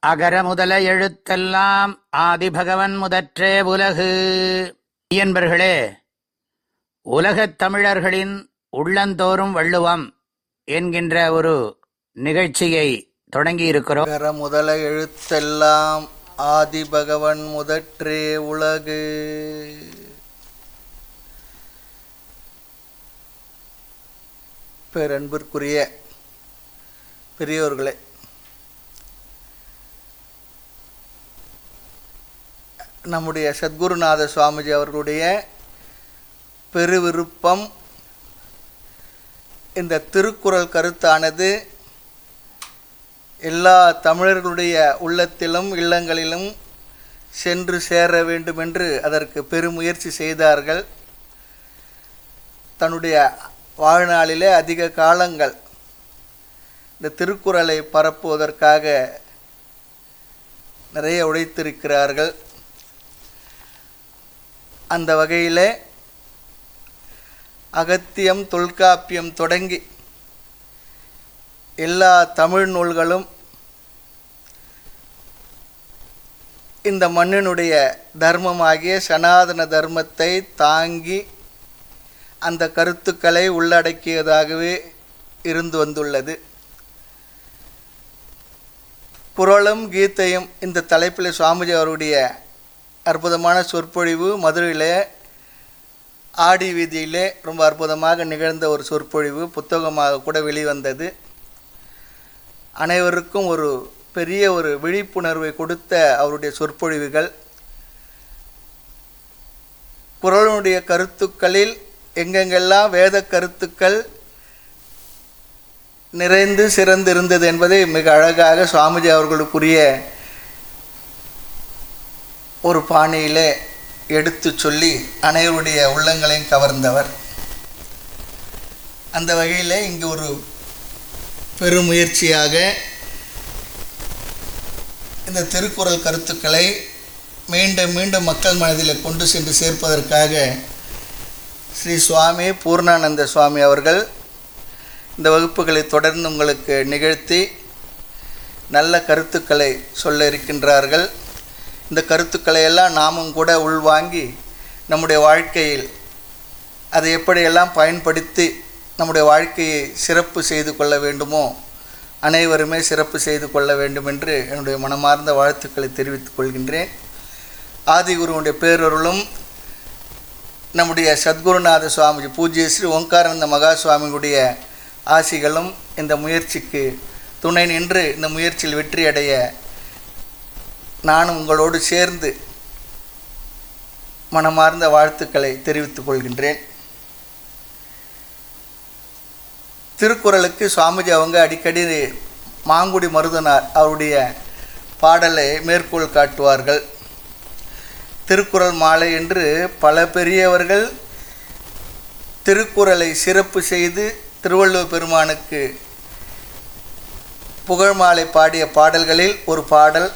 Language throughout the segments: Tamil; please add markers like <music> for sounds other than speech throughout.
அகர முதல எழுத்தெல்லாம் ஆதிபகவன் முதற்றே உலகு. என்பர்களே உலகத் தமிழர்களின் உள்ளந்தோறும் வள்ளுவம் என்கின்ற ஒரு நிகழ்ச்சியை தொடங்கியிருக்கிறோம். அகர முதல எழுத்தெல்லாம் ஆதிபகவன் முதற்றே உலகு. பேரன்பிற்குரிய பெரியோர்களே நம்முடைய சத்குருநாத சுவாமிஜி அவர்களுடைய பெருவிருப்பம். இந்த திருக்குறள் கருத்தானது எல்லா தமிழர்களுடைய உள்ளத்திலும் இல்லங்களிலும் சென்று சேர வேண்டும் என்று அதற்கு பெருமுயற்சி செய்தார்கள். தன்னுடைய வாழ்நாளிலே அதிக காலங்கள் இந்த திருக்குறளை பரப்புவதற்காக நிறைய உழைத்திருக்கிறார்கள். அந்த வகையில் அகத்தியம் தொல்காப்பியம் தொடங்கி எல்லா தமிழ் நூல்களும் இந்த மண்ணினுடைய தர்மமாகிய சனாதன தர்மத்தை தாங்கி அந்த கருத்துக்களை உள்ளடக்கியதாகவே இருந்து வந்துள்ளது. குரலும் கீதையும் இந்த தலைப்பில் சுவாமிஜி அவருடைய அற்புதமான சொற்பொழிவு. மதுரையில் ஆடி வீதியிலே ரொம்ப அற்புதமாக நிகழ்ந்த ஒரு சொற்பொழிவு புத்தகமாக கூட வெளிவந்தது. அனைவருக்கும் ஒரு பெரிய ஒரு விழிப்புணர்வை கொடுத்த அவருடைய சொற்பொழிவுகள். குரலுடைய கருத்துக்களில் எங்கெங்கெல்லாம் வேத கருத்துக்கள் நிறைந்து சிறந்திருந்தது என்பதை மிக அழகாக சுவாமிஜி அவர்களுக்குரிய ஒரு பாணியிலே எடுத்து சொல்லி அனைவருடைய உள்ளங்களையும் கவர்ந்தவர். அந்த வகையில் இங்கு ஒரு பெருமுயற்சியாக இந்த திருக்குறள் கருத்துக்களை மீண்டும் மீண்டும் மக்கள் மனதில் கொண்டு சென்று சேர்ப்பதற்காக ஸ்ரீ சுவாமி பூர்ணானந்த சுவாமி அவர்கள் இந்த வகுப்புகளை தொடர்ந்து உங்களுக்கு நிகழ்த்தி நல்ல கருத்துக்களை சொல்ல இருக்கின்றார்கள். இந்த கருத்துக்களை எல்லாம் நாமும் கூட உள்வாங்கி நம்முடைய வாழ்க்கையில் அதை எப்படியெல்லாம் பயன்படுத்தி நம்முடைய வாழ்க்கையை சிறப்பு செய்து கொள்ள வேண்டுமோ அனைவருமே சிறப்பு செய்து கொள்ள வேண்டும் என்று என்னுடைய மனமார்ந்த வாழ்த்துக்களை தெரிவித்துக் கொள்கின்றேன். ஆதிகுருவுடைய பேரொருளும் நம்முடைய சத்குருநாத சுவாமி பூஜ்ய ஸ்ரீ ஓங்காரானந்த மகா சுவாமியுடைய ஆசிகளும் இந்த முயற்சிக்கு துணை நின்று இந்த முயற்சியில் வெற்றியடைய நானும் உங்களோடு சேர்ந்து மனமார்ந்த வாழ்த்துக்களை தெரிவித்துக் கொள்கின்றேன். திருக்குறளுக்கு சுவாமிஜி அவங்க அடிக்கடி மாங்குடி மருதனார் அவருடைய பாடலை மேற்கோள் காட்டுவார்கள். திருக்குறள் மாலை என்று பல பெரியவர்கள் திருக்குறளை சிறப்பு செய்து திருவள்ளுவர் பெருமானுக்கு புகழ் மாலை பாடிய பாடல்களில் ஒரு பாடல்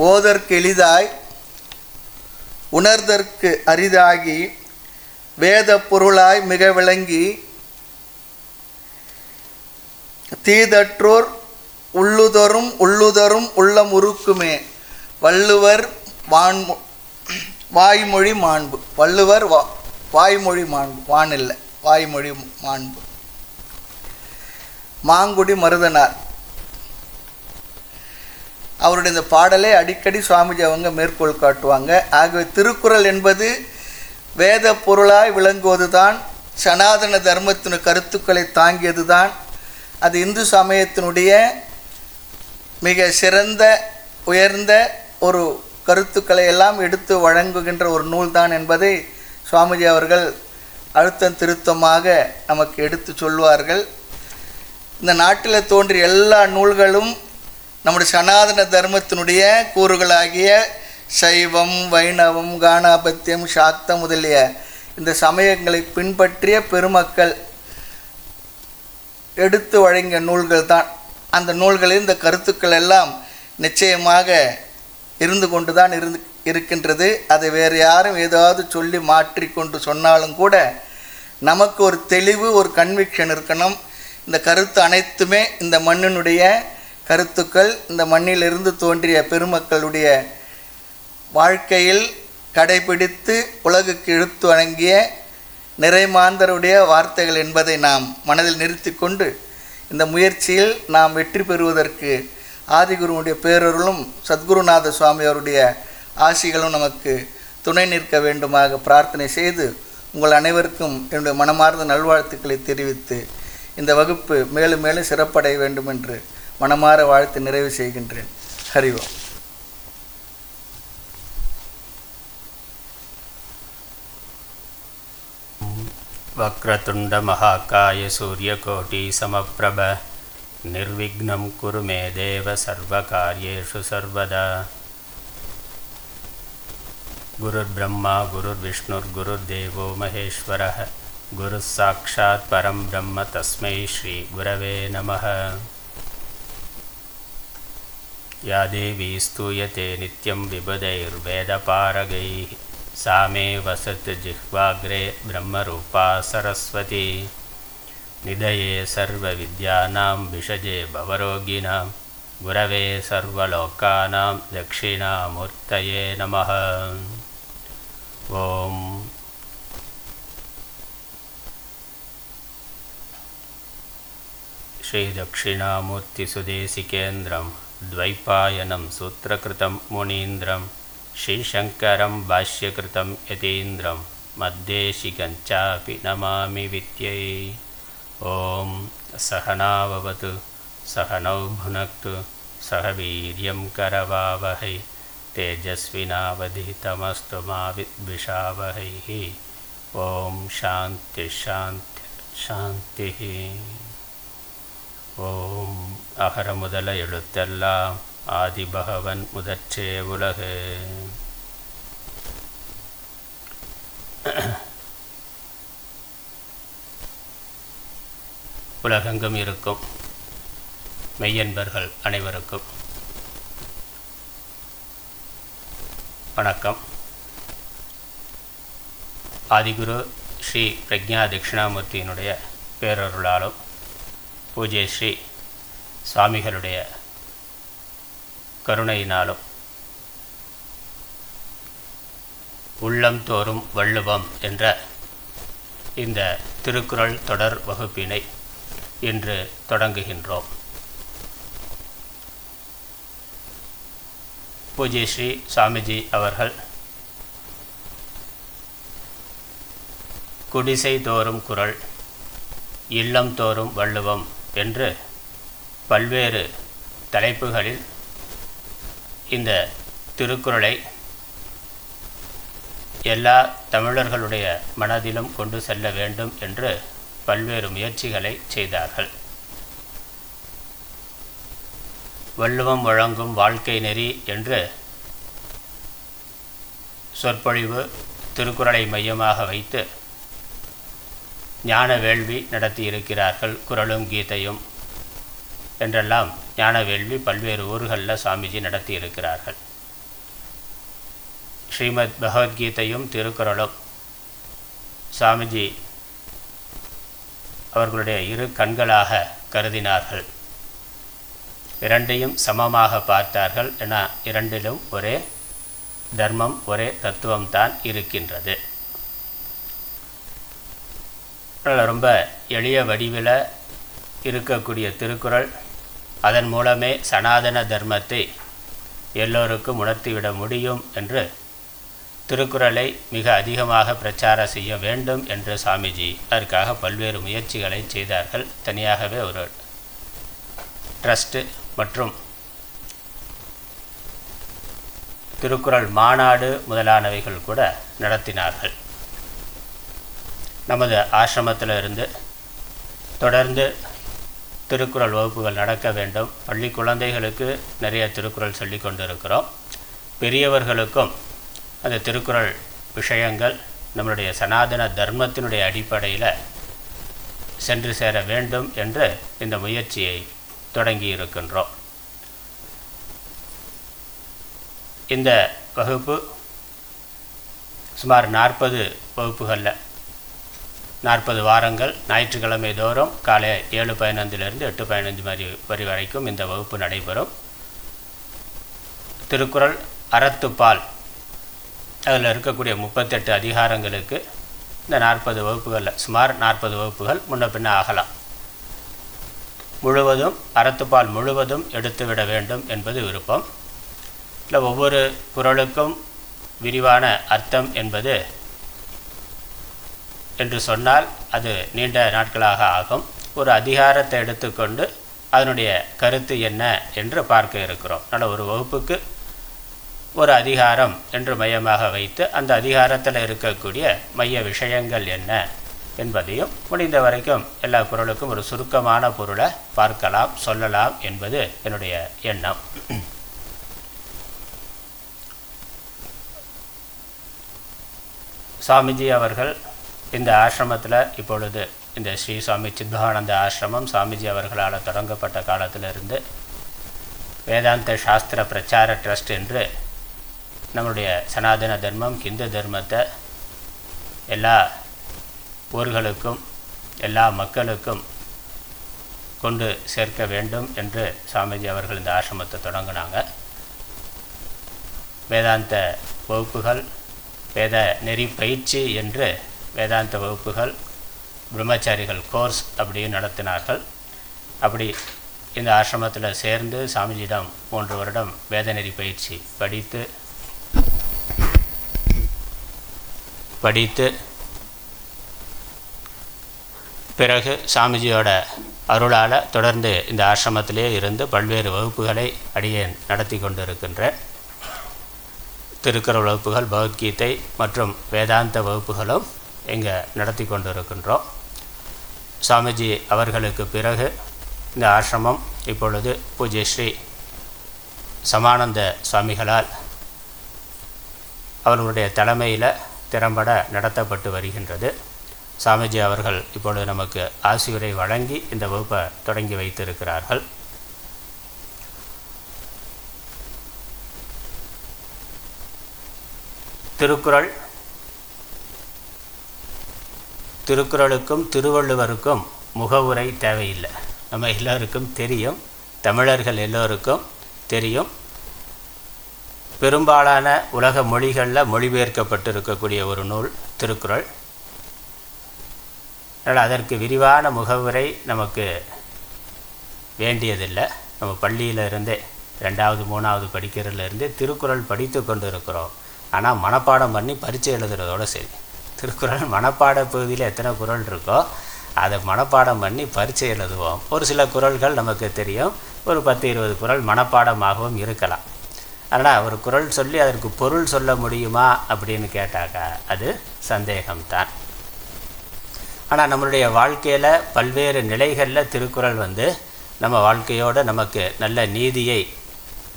ஓதற்கு எளிதாய் உணர்தற்கு அரிதாகி வேத பொருளாய் மிக விளங்கி தீதற்றோர் உள்ளுதரும் உள்ளுதரும் உள்ளம் உருக்குமே. வள்ளுவர் வான் வாய்மொழி மாண்பு. வள்ளுவர் வா வாய்மொழி மாண்பு. வானில்லை. வாய்மொழி மாண்பு. மாங்குடி மருதனார். அவருடைய இந்த பாடலை அடிக்கடி சுவாமிஜி அவங்க மேற்கோள் காட்டுவாங்க. ஆகவே திருக்குறள் என்பது வேத பொருளாய் விளங்குவது தான் சனாதன தர்மத்தின் கருத்துக்களை தாங்கியது தான் அது இந்து சமயத்தினுடைய மிக சிறந்த உயர்ந்த ஒரு கருத்துக்களை எல்லாம் எடுத்து வழங்குகின்ற ஒரு நூல் தான் என்பதை சுவாமிஜி அவர்கள் அழுத்தம் திருத்தமாக நமக்கு எடுத்து சொல்வார்கள். இந்த நாட்டில் தோன்றிய எல்லா நூல்களும் நம்முடைய சனாதன தர்மத்தினுடைய கூறுகளாகிய சைவம் வைணவம் கானாபத்தியம் சாத்தம் முதலிய இந்த சமயங்களை பின்பற்றிய பெருமக்கள் எடுத்து வழங்கிய நூல்கள் தான். அந்த நூல்களில் இந்த கருத்துக்கள் எல்லாம் நிச்சயமாக இருந்து கொண்டு தான் இருந்து இருக்கின்றது. அதை வேறு யாரும் ஏதாவது சொல்லி மாற்றி கொண்டு சொன்னாலும் கூட நமக்கு ஒரு தெளிவு ஒரு கன்விக்ஷன் இருக்கணும். இந்த கருத்து அனைத்துமே இந்த மண்ணினுடைய கருத்துக்கள் இந்த மண்ணிலிருந்து தோன்றிய பெருமக்களுடைய வாழ்க்கையில் கடைபிடித்து உலகுக்கு இழுத்து வழங்கிய நிறைமாந்தருடைய வார்த்தைகள் என்பதை நாம் மனதில் நிறுத்தி கொண்டு இந்த முயற்சியில் நாம் வெற்றி பெறுவதற்கு ஆதிகுருவுடைய பேரருளும் சத்குருநாத சுவாமி அவருடைய ஆசிகளும் நமக்கு துணை நிற்க வேண்டுமாக பிரார்த்தனை செய்து உங்கள் அனைவருக்கும் என்னுடைய மனமார்ந்த நல்வாழ்த்துக்களை தெரிவித்து இந்த வகுப்பு மேலும் மேலும் சிறப்படைய வேண்டும் என்று மனமாற வாழ்த்து நிறைவு செய்கின்றேன் ஹரிவோம் वक्रतुण्डमहाकाय सूर्यकोटिसमप्रभ निर्विघ्नं कुरु मे देव सर्वकार्येषु सर्वदा गुरुर्ब्रह्मा गुरुर्विष्णुर्गुरुर्देवो महेश्वरः गुरुः साक्षात् परं ब्रह्म तस्मै श्रीगुरवे नमः या देवी स्तूयते नित्यं विबुधैर्वेदपारगैः। सा मे वसत् जिह्वाग्रे ब्रह्मरूपा सरस्वती। निधये सर्वविद्यानां विषजे भवरोगिणां। गुरवे सर्वलोकानां दक्षिणामूर्तये नमः। ॐ श्रीदक्षिणामूर्तिसुदेशिकेन्द्रं द्वैपायनं सूत्रकृतं मुनीन्द्रं श्रीशङ्करं भाष्यकृतं यतीन्द्रं मद्देशिकञ्चापि नमामि विद्यै। ॐ सहनाववतु सहनौ भुनक्तु सह वीर्यं करवावहै तेजस्विनावधितमस्तु मा विद्विषावहैः ॐ शान्तिशान्ति शान्तिः ஓம் அகர முதல எழுத்தெல்லாம் ஆதிபகவன் முதற்றே உலகு. உலகெங்கும் இருக்கும் மெய்யன்பர்கள் அனைவருக்கும். வணக்கம். ஆதிகுரு ஸ்ரீ பிரக்ஞா தட்சிணாமூர்த்தியினுடைய பேரருளாலும் பூஜை ஸ்ரீ சுவாமிகளுடைய கருணையினாலும் உள்ளம் தோறும் வள்ளுவம் என்ற இந்த திருக்குறள் தொடர் வகுப்பினை இன்று தொடங்குகின்றோம். பூஜை ஸ்ரீ சாமிஜி அவர்கள் குடிசை தோறும் குரல் இல்லம் தோறும் வள்ளுவம் என்று பல்வேறு தலைப்புகளில் இந்த திருக்குறளை எல்லா தமிழர்களுடைய மனதிலும் கொண்டு செல்ல வேண்டும் என்று பல்வேறு முயற்சிகளை செய்தார்கள். வள்ளுவம் வழங்கும் வாழ்க்கை நெறி என்று சொற்பொழிவு திருக்குறளை மையமாக வைத்து ஞான வேள்வி நடத்தியிருக்கிறார்கள் குரலும் கீதையும். என்றெல்லாம் ஞான வேள்வி பல்வேறு ஊர்களில் சுவாமிஜி நடத்தியிருக்கிறார்கள். ஸ்ரீமத் பகவத்கீதையும் திருக்குறளும் சுவாமிஜி அவர்களுடைய இரு கண்களாக கருதினார்கள். இரண்டையும் சமமாக பார்த்தார்கள் என இரண்டிலும் ஒரே தர்மம் ஒரே தத்துவம்தான் இருக்கின்றது. ரொம்ப எளிய வடிவில் இருக்கக்கூடிய திருக்குறள் அதன் மூலமே சனாதன தர்மத்தை எல்லோருக்கும் உணர்த்திவிட முடியும் என்று திருக்குறளை மிக அதிகமாக பிரச்சாரம் செய்ய வேண்டும் என்று சாமிஜி அதற்காக பல்வேறு முயற்சிகளை செய்தார்கள். தனியாகவே ஒரு ட்ரஸ்ட்டு மற்றும் திருக்குறள் மாநாடு முதலானவைகள் கூட நடத்தினார்கள். நமது ஆசிரமத்தில் இருந்து தொடர்ந்து திருக்குறள் வகுப்புகள் நடக்க வேண்டும். பள்ளி குழந்தைகளுக்கு நிறைய திருக்குறள் சொல்லி கொண்டிருக்கிறோம். பெரியவர்களுக்கும் அந்த திருக்குறள் விஷயங்கள் நம்மளுடைய சனாதன தர்மத்தினுடைய அடிப்படையில் சென்று சேர வேண்டும் என்று இந்த முயற்சியை தொடங்கி இருக்கின்றோம். இந்த வகுப்பு சுமார் நாற்பது வகுப்புகளில் நாற்பது வாரங்கள் ஞாயிற்றுக்கிழமை தோறும் காலை ஏழு பதினைந்திலிருந்து எட்டு பதினஞ்சு மணி வரி வரைக்கும் இந்த வகுப்பு நடைபெறும். திருக்குறள் அறத்துப்பால். அதில் இருக்கக்கூடிய முப்பத்தெட்டு அதிகாரங்களுக்கு இந்த நாற்பது வகுப்புகளில் சுமார் நாற்பது வகுப்புகள் முன்ன பின்ன ஆகலாம். முழுவதும் அறத்துப்பால் முழுவதும் எடுத்துவிட வேண்டும் என்பது விருப்பம். இல்லை ஒவ்வொரு குறளுக்கும் விரிவான அர்த்தம் என்பது என்று சொன்னால் அது நீண்ட நாட்களாக ஆகும். ஒரு அதிகாரத்தை எடுத்துக்கொண்டு அதனுடைய கருத்து என்ன என்று பார்க்க இருக்கிறோம். அதனால் ஒரு வகுப்புக்கு ஒரு அதிகாரம் என்று மையமாக வைத்து அந்த அதிகாரத்தில் இருக்கக்கூடிய மைய விஷயங்கள் என்ன என்பதையும் முடிந்த வரைக்கும் எல்லா குரலுக்கும் ஒரு சுருக்கமான பொருளை பார்க்கலாம் சொல்லலாம் என்பது என்னுடைய எண்ணம். சாமிஜி அவர்கள் இந்த ஆசிரமத்தில் இப்பொழுது இந்த ஸ்ரீ சுவாமி சித்பகானந்த ஆசிரமம் சாமிஜி அவர்களால் தொடங்கப்பட்ட காலத்திலிருந்து வேதாந்த சாஸ்திர பிரச்சார ட்ரஸ்ட் என்று நம்முடைய சனாதன தர்மம் ஹிந்து தர்மத்தை எல்லா ஊர்களுக்கும் எல்லா மக்களுக்கும் கொண்டு சேர்க்க வேண்டும் என்று சாமிஜி அவர்கள் இந்த ஆசிரமத்தை தொடங்கினாங்க. வேதாந்த வகுப்புகள் வேத நெறி பயிற்சி என்று வேதாந்த வகுப்புகள் பிரம்மச்சாரிகள் கோர்ஸ் அப்படியும் நடத்தினார்கள். அப்படி இந்த ஆசிரமத்தில் சேர்ந்து சாமிஜியிடம் மூன்று வருடம் வேதநெறி பயிற்சி படித்து படித்து பிறகு சாமிஜியோட அருளால் தொடர்ந்து இந்த ஆசிரமத்திலே இருந்து பல்வேறு வகுப்புகளை அடியேன் நடத்தி கொண்டிருக்கின்றேன். திருக்குறள் வகுப்புகள் பகவத்கீதை மற்றும் வேதாந்த வகுப்புகளும் இங்கே நடத்தி கொண்டிருக்கின்றோம். சாமிஜி அவர்களுக்கு பிறகு இந்த ஆசிரமம் இப்பொழுது பூஜ்ய ஸ்ரீ சமானந்த சுவாமிகளால் அவர்களுடைய தலைமையில் திறம்பட நடத்தப்பட்டு வருகின்றது. சாமிஜி அவர்கள் இப்பொழுது நமக்கு ஆசிரியரை வழங்கி இந்த வகுப்பை தொடங்கி வைத்திருக்கிறார்கள். திருக்குறள் திருக்குறளுக்கும் திருவள்ளுவருக்கும் முகவுரை தேவையில்லை. நம்ம எல்லோருக்கும் தெரியும். தமிழர்கள் எல்லோருக்கும் தெரியும். பெரும்பாலான உலக மொழிகளில் மொழிபெயர்க்கப்பட்டிருக்கக்கூடிய ஒரு நூல் திருக்குறள். அதனால் அதற்கு விரிவான முகவுரை நமக்கு வேண்டியதில்லை. நம்ம பள்ளியிலிருந்தே ரெண்டாவது மூணாவது படிக்கிறதுலேருந்தே திருக்குறள் படித்து கொண்டு இருக்கிறோம் ஆனால் மனப்பாடம் பண்ணி பரீட்சை எழுதுறதோட சரி. திருக்குறள் மனப்பாட பகுதியில் எத்தனை குறள் இருக்கோ அதை மனப்பாடம் பண்ணி பரீட்சை எழுதுவோம். ஒரு சில குறள்கள் நமக்கு தெரியும். ஒரு பத்து இருபது குறள் மனப்பாடமாகவும் இருக்கலாம். ஆனால் ஒரு குறள் சொல்லி அதற்கு பொருள் சொல்ல முடியுமா அப்படின்னு கேட்டாக்கா அது சந்தேகம்தான். ஆனால் நம்மளுடைய வாழ்க்கையில் பல்வேறு நிலைகளில் திருக்குறள் வந்து நம்ம வாழ்க்கையோடு நமக்கு நல்ல நீதியை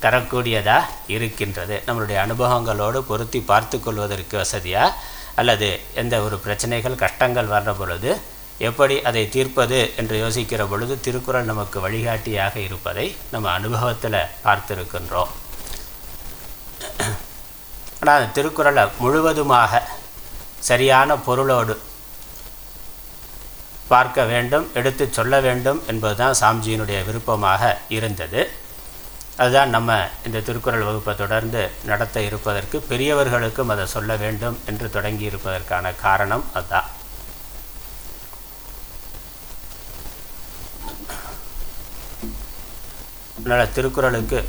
தரக்கூடியதாக இருக்கின்றது. நம்மளுடைய அனுபவங்களோடு பொருத்தி பார்த்து கொள்வதற்கு வசதியாக அல்லது எந்த ஒரு பிரச்சனைகள் கஷ்டங்கள் வர்ற பொழுது எப்படி அதை தீர்ப்பது என்று யோசிக்கிற பொழுது திருக்குறள் நமக்கு வழிகாட்டியாக இருப்பதை நம்ம அனுபவத்தில் பார்த்துருக்கின்றோம். ஆனால் திருக்குறளை முழுவதுமாக சரியான பொருளோடு பார்க்க வேண்டும் எடுத்து சொல்ல வேண்டும் என்பதுதான் சாம்ஜியினுடைய விருப்பமாக இருந்தது. அதுதான் நம்ம இந்த திருக்குறள் வகுப்பை தொடர்ந்து நடத்த இருப்பதற்கு பெரியவர்களுக்கும் அதை சொல்ல வேண்டும் என்று தொடங்கி இருப்பதற்கான காரணம் அதுதான். அதனால் திருக்குறளுக்கு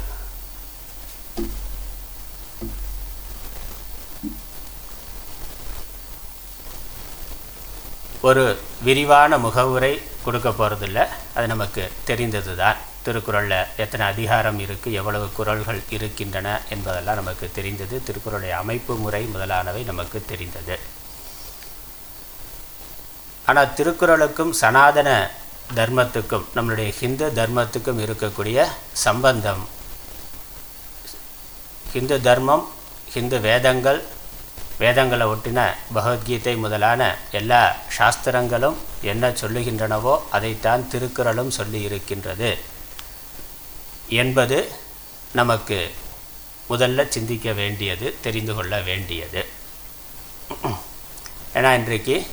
ஒரு விரிவான முகவுரை கொடுக்க போகிறதில்ல அது நமக்கு தெரிந்தது தான் திருக்குறளில் எத்தனை அதிகாரம் இருக்குது எவ்வளவு குரல்கள் இருக்கின்றன என்பதெல்லாம் நமக்கு தெரிந்தது. திருக்குறளுடைய அமைப்பு முறை முதலானவை நமக்கு தெரிந்தது. ஆனால் திருக்குறளுக்கும் சனாதன தர்மத்துக்கும் நம்மளுடைய ஹிந்து தர்மத்துக்கும் இருக்கக்கூடிய சம்பந்தம் ஹிந்து தர்மம் ஹிந்து வேதங்கள் வேதங்களை ஒட்டின பகவத்கீதை முதலான எல்லா சாஸ்திரங்களும் என்ன சொல்லுகின்றனவோ அதைத்தான் திருக்குறளும் சொல்லி இருக்கின்றது. என்பது நமக்கு முதல்ல சிந்திக்க வேண்டியது தெரிந்து கொள்ள வேண்டியது. ஏன்னா இன்றைக்கு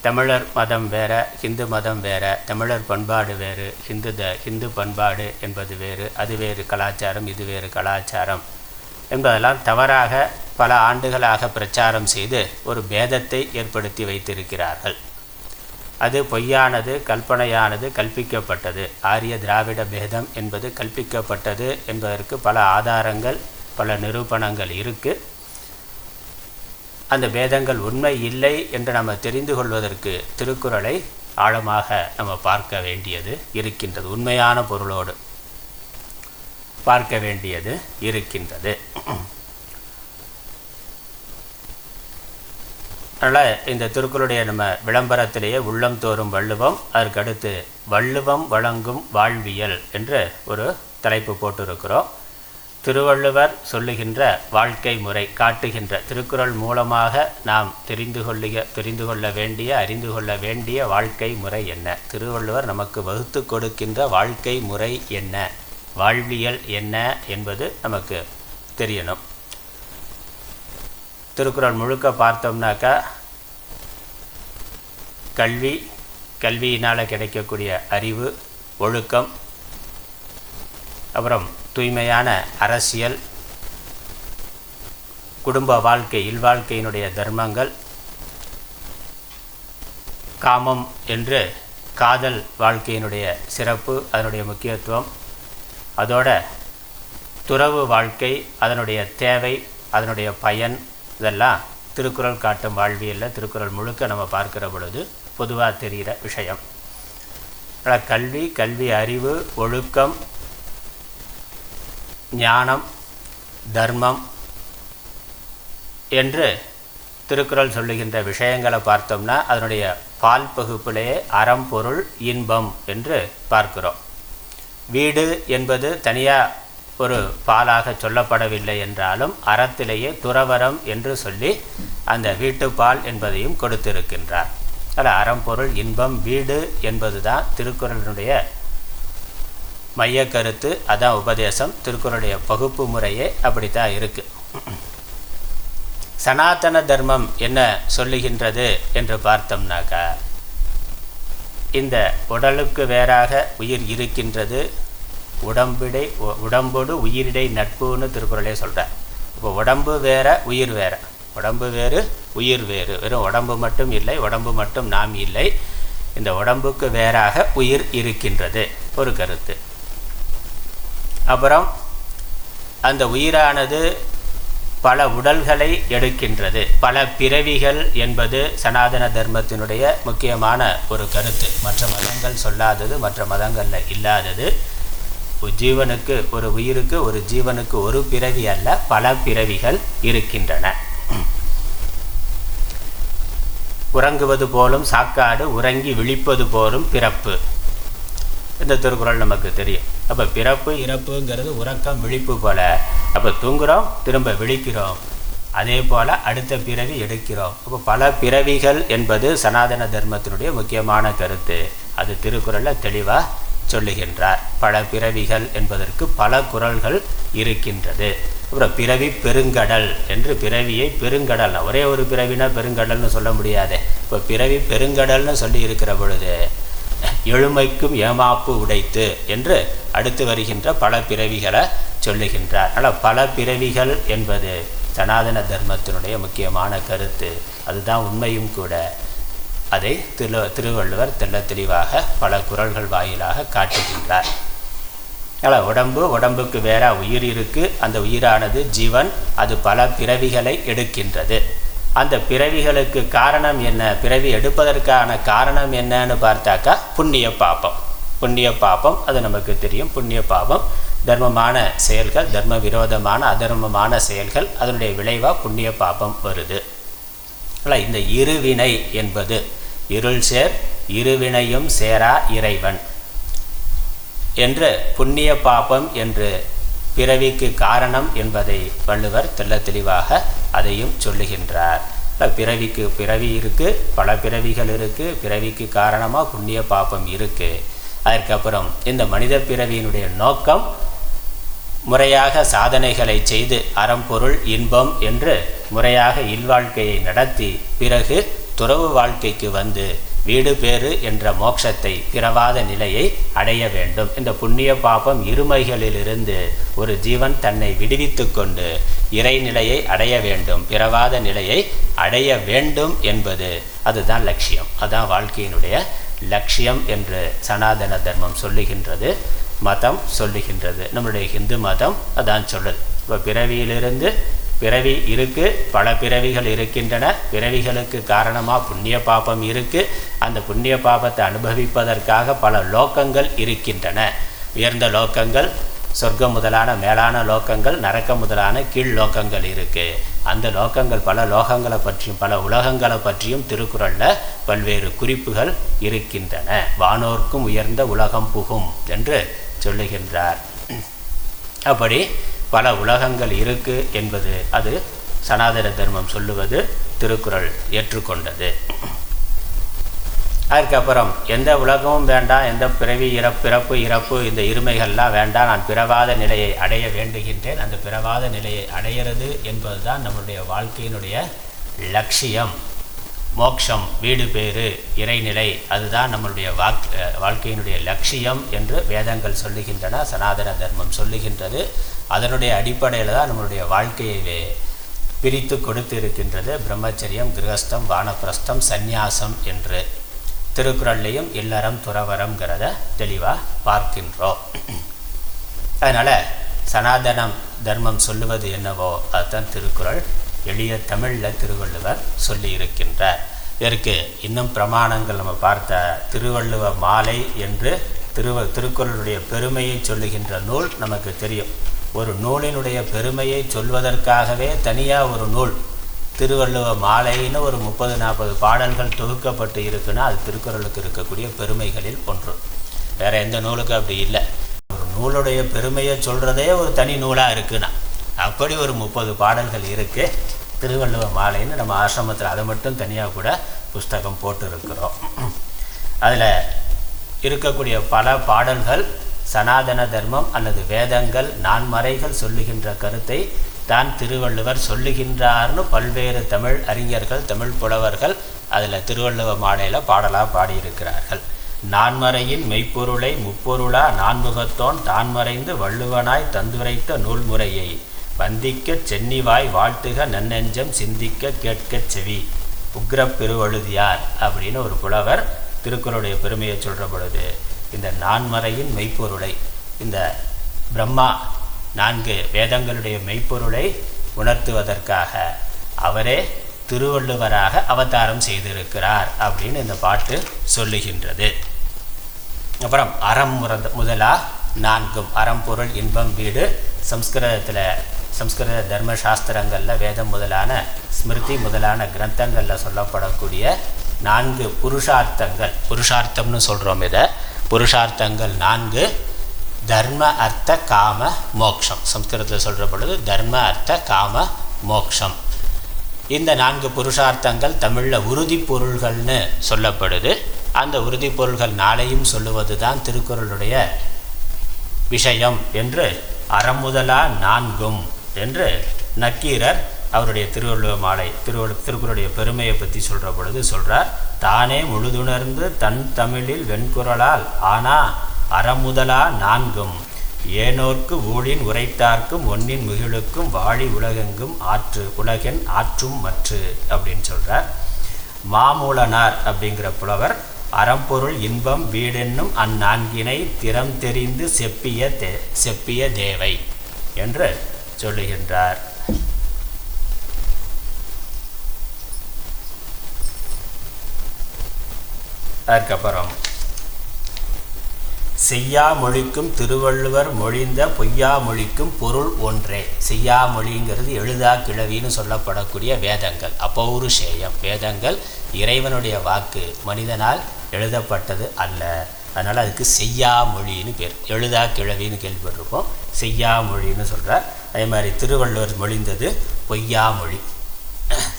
தமிழர் மதம் வேறு ஹிந்து மதம் வேறு தமிழர் பண்பாடு வேறு ஹிந்து த ஹிந்து பண்பாடு என்பது வேறு அது வேறு கலாச்சாரம் இது வேறு கலாச்சாரம் என்பதெல்லாம் தவறாக பல ஆண்டுகளாக பிரச்சாரம் செய்து ஒரு பேதத்தை ஏற்படுத்தி வைத்திருக்கிறார்கள். அது பொய்யானது கற்பனையானது கல்பிக்கப்பட்டது. ஆரிய திராவிட பேதம் என்பது கல்பிக்கப்பட்டது என்பதற்கு பல ஆதாரங்கள் பல நிரூபணங்கள் இருக்குது அந்த பேதங்கள் உண்மை இல்லை என்று நம்ம தெரிந்து கொள்வதற்கு திருக்குறளை ஆழமாக நம்ம பார்க்க வேண்டியது இருக்கின்றது. உண்மையான பொருளோடு பார்க்க வேண்டியது இருக்கின்றது. அதனால் இந்த திருக்குறளுடைய நம்ம விளம்பரத்திலேயே உள்ளம் தோறும் வள்ளுவம் அதற்கடுத்து வள்ளுவம் வழங்கும் வாழ்வியல் என்று ஒரு தலைப்பு போட்டிருக்கிறோம். திருவள்ளுவர் சொல்லுகின்ற வாழ்க்கை முறை காட்டுகின்ற திருக்குறள் மூலமாக நாம் தெரிந்து கொள்ளுக தெரிந்து கொள்ள வேண்டிய அறிந்து கொள்ள வேண்டிய வாழ்க்கை முறை என்ன? திருவள்ளுவர் நமக்கு வகுத்து கொடுக்கின்ற வாழ்க்கை முறை என்ன? வாழ்வியல் என்ன என்பது நமக்கு தெரியணும். திருக்குறள் முழுக்க பார்த்தோம்னாக்கா கல்வி கல்வியினால் கிடைக்கக்கூடிய அறிவு ஒழுக்கம் அப்புறம் தூய்மையான அரசியல் குடும்ப வாழ்க்கை இல்வாழ்க்கையினுடைய தர்மங்கள் காமம் என்று காதல் வாழ்க்கையினுடைய சிறப்பு அதனுடைய முக்கியத்துவம் அதோட துறவு வாழ்க்கை அதனுடைய தேவை அதனுடைய பயன் இதெல்லாம் திருக்குறள் காட்டும் வாழ்வியலில் திருக்குறள் முழுக்க நம்ம பார்க்கிற பொழுது பொதுவாக தெரிகிற விஷயம். ஆனால் கல்வி கல்வி அறிவு ஒழுக்கம் ஞானம் தர்மம் என்று திருக்குறள் சொல்லுகின்ற விஷயங்களை பார்த்தோம்னா அதனுடைய பால் பகுப்பிலே அறம்பொருள் இன்பம் என்று பார்க்கிறோம். வீடு என்பது தனியாக ஒரு பாலாக சொல்லப்படவில்லை என்றாலும் அறத்திலேயே துறவரம் என்று சொல்லி அந்த வீட்டுப்பால் என்பதையும் கொடுத்திருக்கின்றார். அதில் அறம்பொருள் இன்பம் வீடு என்பது தான் திருக்குறளினுடைய மைய கருத்து அதான் உபதேசம். திருக்குறளுடைய பகுப்பு முறையே அப்படித்தான் இருக்குது சனாதன தர்மம் என்ன சொல்லுகின்றது என்று பார்த்தோம்னாக்கா இந்த உடலுக்கு வேறாக உயிர் இருக்கின்றது உடம்பிடை உடம்போடு உயிரிடை நட்புன்னு திருக்குறளே சொல்கிறார் இப்போ உடம்பு வேற உயிர் வேற. உடம்பு வேறு உயிர் வேறு. வெறும் உடம்பு மட்டும் இல்லை உடம்பு மட்டும் நாம் இல்லை. இந்த உடம்புக்கு வேறாக உயிர் இருக்கின்றது. ஒரு கருத்து. அப்புறம் அந்த உயிரானது பல உடல்களை எடுக்கின்றது. பல பிறவிகள் என்பது சனாதன தர்மத்தினுடைய முக்கியமான ஒரு கருத்து. மற்ற மதங்கள் சொல்லாதது மற்ற மதங்களில் இல்லாதது. ஜீவனுக்கு ஒரு உயிருக்கு ஒரு ஜீவனுக்கு ஒரு பிறவி அல்ல பல பிறவிகள் இருக்கின்றன. உறங்குவது போலும் சாக்காடு உறங்கி விழிப்பது போலும் பிறப்பு. இந்த திருக்குறள் நமக்கு தெரியும். அப்போ பிறப்பு இறப்புங்கிறது உறக்கம் விழிப்பு போல. அப்போ தூங்குறோம் திரும்ப விழிக்கிறோம். அதே போல் அடுத்த பிறவி எடுக்கிறோம். அப்போ பல பிறவிகள் என்பது சனாதன தர்மத்தினுடைய முக்கியமான கருத்து. அது திருக்குறளில் தெளிவாக சொல்லுகின்றார். பல பிறவிகள் என்பதற்கு பல குரல்கள் இருக்கின்றது. அப்புறம் பிறவி பெருங்கடல் என்று பிறவியை பெருங்கடல் ஒரே ஒரு பிறவினா பெருங்கடல்னு சொல்ல முடியாது. இப்போ பிறவி பெருங்கடல்னு சொல்லி இருக்கிற பொழுது எழுமைக்கும் ஏமாப்பு உடைத்து என்று அடுத்து வருகின்ற பல பிறவிகளை சொல்லுகின்றார். ஆனால் பல பிறவிகள் என்பது சனாதன தர்மத்தினுடைய முக்கியமான கருத்து. அதுதான் உண்மையும் கூட. அதை திரு திருவள்ளுவர் தெள்ள தெளிவாக பல குரல்கள் வாயிலாக காட்டுகின்றார். அல்ல உடம்பு உடம்புக்கு வேற உயிர் இருக்குது அந்த உயிரானது ஜீவன் அது பல பிறவிகளை எடுக்கின்றது. அந்த பிறவிகளுக்கு காரணம் என்ன? பிறவி எடுப்பதற்கான காரணம் என்னன்னு பார்த்தாக்கா புண்ணிய பாபம். புண்ணிய பாபம் அது நமக்கு தெரியும். புண்ணிய பாபம் தர்மமான செயல்கள் தர்ம விரோதமான அதர்மமான செயல்கள் அதனுடைய விளைவாக புண்ணிய பாபம் வருது. அல்ல இந்த இருவினை என்பது. இருள் சேர் இருவினையும் சேரா இறைவன். என்று புண்ணிய பாபம் என்று பிறவிக்கு காரணம் என்பதை வள்ளுவர் தெள்ள தெளிவாக அதையும் சொல்லுகின்றார். இல்ல, பிறவிக்கு பிறவி இருக்குது பல பிறவிகள் இருக்குது பிறவிக்கு காரணமாக புண்ணிய பாப்பம் இருக்குது அதற்கப்புறம் இந்த மனித பிறவியினுடைய நோக்கம் முறையாக சாதனைகளை செய்து அறம்பொருள் இன்பம் என்று முறையாக இல்வாழ்க்கையை நடத்தி பிறகு துறவு வாழ்க்கைக்கு வந்து வீடு பேறு என்ற மோட்சத்தை பிறவாத நிலையை அடைய வேண்டும். இந்த புண்ணிய பாபம் இருமைகளிலிருந்து ஒரு ஜீவன் தன்னை விடுவித்து கொண்டு இறைநிலையை அடைய வேண்டும். பிறவாத நிலையை அடைய வேண்டும் என்பது அதுதான் லட்சியம். அதான் வாழ்க்கையினுடைய லட்சியம் என்று சனாதன தர்மம் சொல்லுகின்றது மதம் சொல்லுகின்றது. நம்முடைய ஹிந்து மதம் அதான் சொல்லுது. இப்போ பிறவியிலிருந்து பிறவி இருக்கு பல பிறவிகள் இருக்கின்றன. பிறவிகளுக்கு காரணமாக புண்ணிய பாபம் இருக்கு. அந்த புண்ணிய பாபத்தை அனுபவிப்பதற்காக பல லோக்கங்கள் இருக்கின்றன. உயர்ந்த லோக்கங்கள் சொர்க்கம் முதலான மேலான லோக்கங்கள் நரக்க முதலான கீழ் லோக்கங்கள் இருக்கு. அந்த லோக்கங்கள் பல லோகங்களை பற்றியும் பல உலகங்களை பற்றியும் திருக்குறளில் பல்வேறு குறிப்புகள் இருக்கின்றன. வானோர்க்கும் உயர்ந்த உலகம் புகும் என்று சொல்லுகின்றார். அப்படி பல உலகங்கள் இருக்கு என்பது அது சனாதன தர்மம் சொல்லுவது திருக்குறள் ஏற்றுக்கொண்டது. அதுக்கப்புறம் எந்த உலகமும் வேண்டாம் எந்த பிறவி இறப்பு பிறப்பு இறப்பு இந்த இருமைகள்லாம் வேண்டாம் நான் பிறவாத நிலையை அடைய வேண்டுகின்றேன். அந்த பிறவாத நிலையை அடையிறது என்பதுதான் நம்முடைய வாழ்க்கையினுடைய லட்சியம். மோக்ஷம் வீடு பேறு இறைநிலை அதுதான் நம்மளுடைய வாக் வாழ்க்கையினுடைய லட்சியம் என்று வேதங்கள் சொல்லுகின்றன சனாதன தர்மம் சொல்லுகின்றது. அதனுடைய அடிப்படையில் தான் நம்மளுடைய வாழ்க்கையை பிரித்து கொடுத்து இருக்கின்றது பிரம்மச்சரியம் கிரகஸ்தம் வானப்பிரஸ்தம் சந்நியாசம் என்று திருக்குறள்லையும் இல்லறம் துறவரம்ங்கிறத தெளிவாக பார்க்கின்றோம். அதனால் சனாதனம் தர்மம் சொல்லுவது என்னவோ அதுதான் திருக்குறள். எளிய தமிழில் திருவள்ளுவர் சொல்லியிருக்கின்றார். இதற்கு இன்னும் பிரமாணங்கள் நம்ம பார்த்த திருவள்ளுவ மாலை என்று திருவ திருக்குறளுடைய பெருமையை சொல்லுகின்ற நூல் நமக்கு தெரியும். ஒரு நூலினுடைய பெருமையை சொல்வதற்காகவே தனியாக ஒரு நூல் திருவள்ளுவ மாலைன்னு ஒரு முப்பது நாற்பது பாடல்கள் தொகுக்கப்பட்டு இருக்குன்னா அது திருக்குறளுக்கு இருக்கக்கூடிய பெருமைகளில் ஒன்று. வேறு எந்த நூலுக்கும் அப்படி இல்லை. ஒரு நூலுடைய பெருமையை சொல்கிறதே ஒரு தனி நூலாக இருக்குன்னா அப்படி ஒரு முப்பது பாடல்கள் இருக்குது திருவள்ளுவ மாலைன்னு நம்ம ஆசிரமத்தில் அதை மட்டும் தனியாக கூட புஸ்தகம் போட்டு இருக்கிறோம் அதில் இருக்கக்கூடிய பல பாடல்கள் சனாதன தர்மம் அல்லது வேதங்கள் நான்மறைகள் சொல்லுகின்ற கருத்தை தான் திருவள்ளுவர் சொல்லுகின்றார்னு பல்வேறு தமிழ் அறிஞர்கள் தமிழ் புலவர்கள் அதில் திருவள்ளுவ மாலையில் பாடலாக பாடியிருக்கிறார்கள். நான்மறையின் மெய்ப்பொருளை முப்பொருளா நான்முகத்தோன் தான் மறைந்து வள்ளுவனாய் தந்துரைத்த நூல்முறையை வந்திக்கச் சென்னிவாய் வாழ்த்துக நன்னெஞ்சம் சிந்திக்க கேட்கச் செவி. உக்ரப் பெருவழுதியார் அப்படின்னு ஒரு புலவர் திருக்குறளுடைய பெருமையை சொல்கிற பொழுது இந்த நான்மறையின் மெய்ப்பொருளை இந்த பிரம்மா நான்கு வேதங்களுடைய மெய்ப்பொருளை உணர்த்துவதற்காக அவரே திருவள்ளுவராக அவதாரம் செய்திருக்கிறார் அப்படின்னு இந்த பாட்டு சொல்லுகின்றது. அப்புறம் அறம் முறந்த முதலா நான்கும் அறம் பொருள் இன்பம் வீடு சம்ஸ்கிருதத்தில் சம்ஸ்கிருத தர்ம சாஸ்திரங்களில் வேதம் முதலான ஸ்மிருதி முதலான கிரந்தங்களில் சொல்லப்படக்கூடிய நான்கு புருஷார்த்தங்கள். புருஷார்த்தம்னு சொல்கிறோம் இதை. புருஷார்த்தங்கள் நான்கு தர்ம அர்த்த காம மோக்ஷம். சம்ஸ்கிருதத்தில் சொல்கிற பொழுது தர்ம அர்த்த காம மோக்ஷம். இந்த நான்கு புருஷார்த்தங்கள் தமிழில் உறுதி பொருள்கள்னு சொல்லப்படுது. அந்த உறுதி பொருள்கள் நாளையும் சொல்லுவது தான் திருக்குறளுடைய விஷயம் என்று அறமுதலா நான்கும். என்று நக்கீரர் அவருடைய திருவள்ளுவ மாலை திருவள்ளு திருக்குறளுடைய பெருமையை பற்றி சொல்கிற பொழுது சொல்கிறார் தானே முழுதுணர்ந்து தன் தமிழில் வெண்குரலால் ஆனா அறமுதலா நான்கும். ஏனோர்க்கு ஊழின் உரைத்தார்க்கும் ஒன்னின் முகிழுக்கும் வாழி உலகெங்கும் ஆற்று உலகென் ஆற்றும் மற்று அப்படின்னு சொல்கிறார் மாமூலனார் அப்படிங்கிற புலவர் அறம்பொருள் இன்பம் வீடென்னும் அந்நான்கினை திறம் தெரிந்து செப்பிய தே செப்பிய தேவை என்று சொல்லுகின்றார். அதுக்கப்புறம் செய்யா மொழிக்கும் திருவள்ளுவர் மொழிந்த பொய்யா மொழிக்கும் பொருள் ஒன்றே. செய்யா மொழிங்கிறது எழுதா கிழவின்னு சொல்லப்படக்கூடிய வேதங்கள். அப்பௌருஷேயம் வேதங்கள் இறைவனுடைய வாக்கு. மனிதனால் எழுதப்பட்டது அல்ல. அதனால் அதுக்கு செய்யா மொழின்னு பேர். எழுதா கிழவின்னு கேள்விப்பட்டிருப்போம். செய்யா மொழின்னு சொல்கிறார் அதே மாதிரி திருவள்ளுவர் மொழிந்தது பொய்யா மொழி.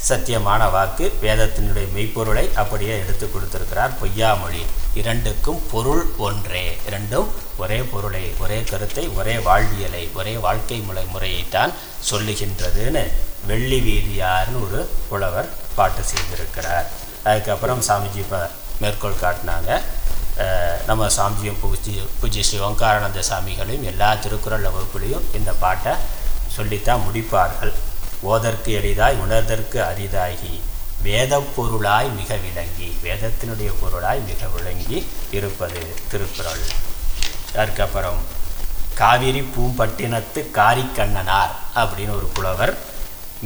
சத்தியமான வாக்கு வேதத்தினுடைய மெய்ப்பொருளை அப்படியே எடுத்து கொடுத்திருக்கிறார் பொய்யாமொழி இரண்டுக்கும் பொருள் ஒன்றே. இரண்டும் ஒரே பொருளை ஒரே கருத்தை ஒரே வாழ்வியலை ஒரே வாழ்க்கை முறை முறையைத்தான் சொல்லுகின்றதுன்னு வெள்ளி வீதியார்னு ஒரு புலவர் பாட்டு செய்திருக்கிறார். அதுக்கப்புறம் சாமிஜி இப்போ மேற்கோள் காட்டினாங்க. நம்ம சாமிஜியும் பூஜி பூஜ்ய ஸ்ரீ ஓங்காரானந்த சாமிகளையும் எல்லா திருக்குறள் வகுப்புலையும் இந்த பாட்டை சொல்லித்தான் முடிப்பார்கள். ஓதற்கு எளிதாய் உணர்தற்கு அரிதாகி வேதப் பொருளாய் மிக விளங்கி வேதத்தினுடைய பொருளாய் மிக விளங்கி இருப்பது திருக்குறள். அதுக்கப்புறம் காவிரி பூம்பட்டினத்து காரிக்கண்ணனார் அப்படின்னு ஒரு புலவர்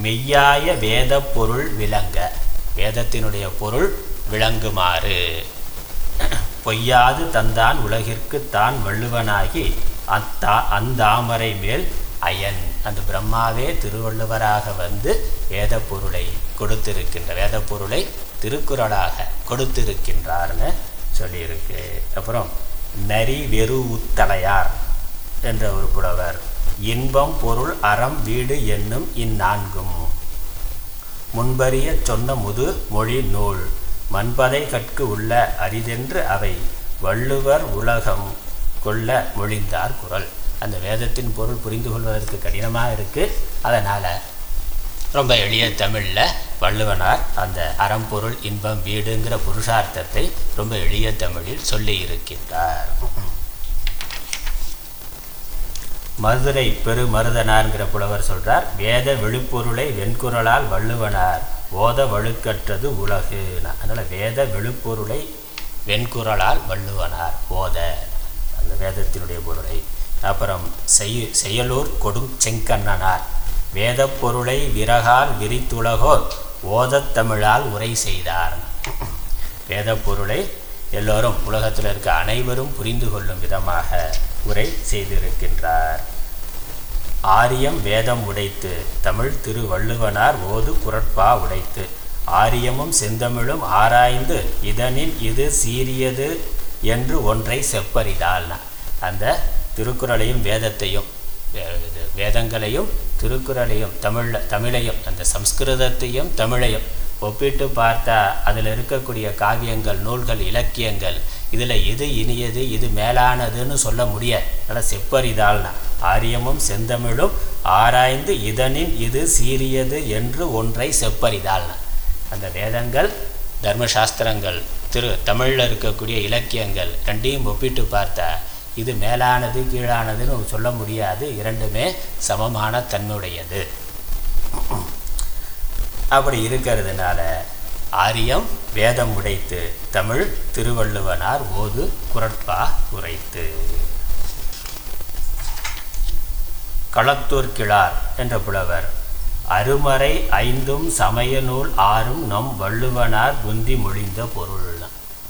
மெய்யாய வேத பொருள் விளங்க வேதத்தினுடைய பொருள் விளங்குமாறு. பொய்யாது தந்தான் உலகிற்கு தான் வள்ளுவனாகி அத்தா அந்தாமரை மேல் அயன். அந்த பிரம்மாவே திருவள்ளுவராக வந்து வேத பொருளை கொடுத்திருக்கின்ற வேத பொருளை திருக்குறளாக கொடுத்திருக்கின்றார்னு சொல்லியிருக்கு. அப்புறம் நரி வெறு உத்தலையார் என்ற ஒரு புலவர். இன்பம் பொருள் அறம் வீடு என்னும் இந்நான்கும். முன்பறிய சொன்ன முது மொழி நூல். மண்பதை கற்கு உள்ள அரிதென்று அவை வள்ளுவர் உலகம் கொள்ள மொழிந்தார் குரல். அந்த வேதத்தின் பொருள் புரிந்து கொள்வதற்கு கடினமாக இருக்குது அதனால் ரொம்ப எளிய தமிழில் வள்ளுவனார் அந்த அறம்பொருள் இன்பம் வீடுங்கிற புருஷார்த்தத்தை ரொம்ப எளிய தமிழில் சொல்லி இருக்கின்றார். மதுரை பெருமருதனார்ங்கிற புலவர் சொல்கிறார் வேத விழுப்பொருளை வெண்குரலால் வள்ளுவனார் ஓத வழுக்கற்றது உலகு. அதனால் வேத விழுப்பொருளை வெண்குரலால் வள்ளுவனார் ஓத. அந்த வேதத்தினுடைய பொருளை அப்புறம் செய் செயலூர் கொடும் செங்கண்ணனார் வேத பொருளை விறகால் விரித்துலகோர் ஓதத் தமிழால் உரை செய்தார். வேத பொருளை எல்லோரும் உலகத்தில் இருக்க அனைவரும் புரிந்து கொள்ளும் விதமாக உரை செய்திருக்கின்றார். ஆரியம் வேதம் உடைத்து தமிழ் திருவள்ளுவனார் ஓது குரட்பா உடைத்து ஆரியமும் செந்தமிழும் ஆராய்ந்து இதனின் இது சீரியது என்று ஒன்றை செப்பறிதாள்னா அந்த திருக்குறளையும் வேதத்தையும் வே- இது வேதங்களையும் திருக்குறளையும் தமிழில் தமிழையும் அந்த சம்ஸ்கிருதத்தையும் தமிழையும் ஒப்பிட்டு பார்த்தா அதில் இருக்கக்கூடிய காவியங்கள் நூல்கள் இலக்கியங்கள் இதில் எது இனியது இது மேலானதுன்னு சொல்ல முடியாது. அதனால் செப்பறிதாள்னா ஆரியமும் செந்தமிழும் ஆராய்ந்து இதனின் இது சீரியது என்று ஒன்றை செப்பறிதாள்னா அந்த வேதங்கள் தர்மசாஸ்திரங்கள் திரு தமிழில் இருக்கக்கூடிய இலக்கியங்கள் ரெண்டையும் ஒப்பிட்டு பார்த்தா இது மேலானது கீழானதுன்னு சொல்ல முடியாது. இரண்டுமே சமமான தன்னுடையது. அப்படி இருக்கிறதுனால ஆரியம் வேதம் உடைத்து தமிழ் திருவள்ளுவனார் ஓது குரட்பா உரைத்து. களத்தூர் கிழார் என்ற புலவர். அருமறை ஐந்தும் சமய நூல் ஆறும் நம் வள்ளுவனார் குந்தி மொழிந்த பொருள்.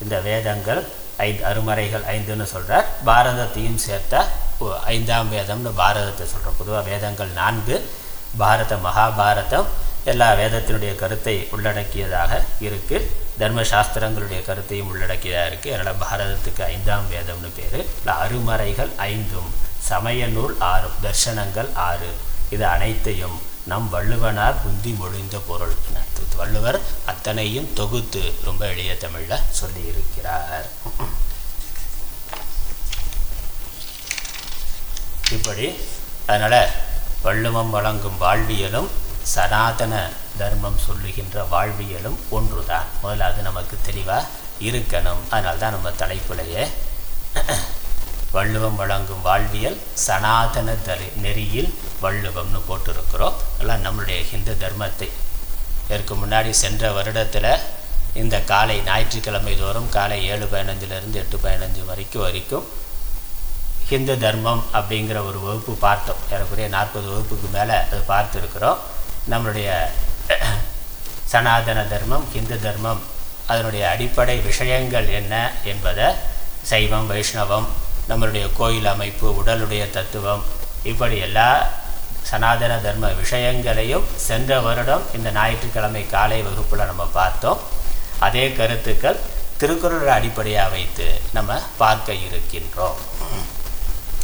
இந்த வேதங்கள் ஐந்து அருமறைகள் ஐந்துன்னு சொல்கிறார் பாரதத்தையும் சேர்த்த ஐந்தாம் வேதம்னு பாரதத்தை சொல்கிறோம் பொதுவாக வேதங்கள் நான்கு பாரத மகாபாரதம் எல்லா வேதத்தினுடைய கருத்தை உள்ளடக்கியதாக இருக்குது தர்மசாஸ்திரங்களுடைய கருத்தையும் உள்ளடக்கியதாக இருக்குது அதனால் பாரதத்துக்கு ஐந்தாம் வேதம்னு பேர். இல்லை அருமறைகள் ஐந்தும் சமய நூல் ஆறும் தர்ஷனங்கள் ஆறு. இது அனைத்தையும் நம் வள்ளுவனார் புந்தி மொழிந்த பொருள். வள்ளுவர் அத்தனையும் தொகுத்து ரொம்ப எளிய தமிழில் சொல்லியிருக்கிறார். இப்படி அதனால் வள்ளுவம் வழங்கும் வாழ்வியலும் சனாதன தர்மம் சொல்லுகின்ற வாழ்வியலும் ஒன்றுதான். முதல்ல அது நமக்கு தெளிவாக இருக்கணும். அதனால்தான் நம்ம தலைப்புலையே வள்ளுவம் வழங்கும் வாழ்வியல் சனாதன தரி நெறியில் வள்ளுவம்னு போட்டிருக்கிறோம். எல்லாம் நம்மளுடைய ஹிந்து தர்மத்தை. இதற்கு முன்னாடி சென்ற வருடத்தில் இந்த காலை ஞாயிற்றுக்கிழமை தோறும் காலை ஏழு பதினஞ்சிலிருந்து எட்டு பதினஞ்சு வரைக்கும் வரைக்கும் ஹிந்து தர்மம் அப்படிங்கிற ஒரு வகுப்பு பார்த்தோம். ஏறக்குறைய நாற்பது வகுப்புக்கு மேலே அது பார்த்துருக்குறோம். நம்மளுடைய சனாதன தர்மம் ஹிந்து தர்மம் அதனுடைய அடிப்படை விஷயங்கள் என்ன என்பதை சைவம் வைஷ்ணவம் நம்மளுடைய கோயில் அமைப்பு உடலுடைய தத்துவம் இப்படி எல்லா சனாதன தர்ம விஷயங்களையும் சென்ற வருடம் இந்த ஞாயிற்றுக்கிழமை காலை வகுப்பில் நம்ம பார்த்தோம். அதே கருத்துக்கள் திருக்குறளை அடிப்படையாக வைத்து நம்ம பார்க்க இருக்கின்றோம்.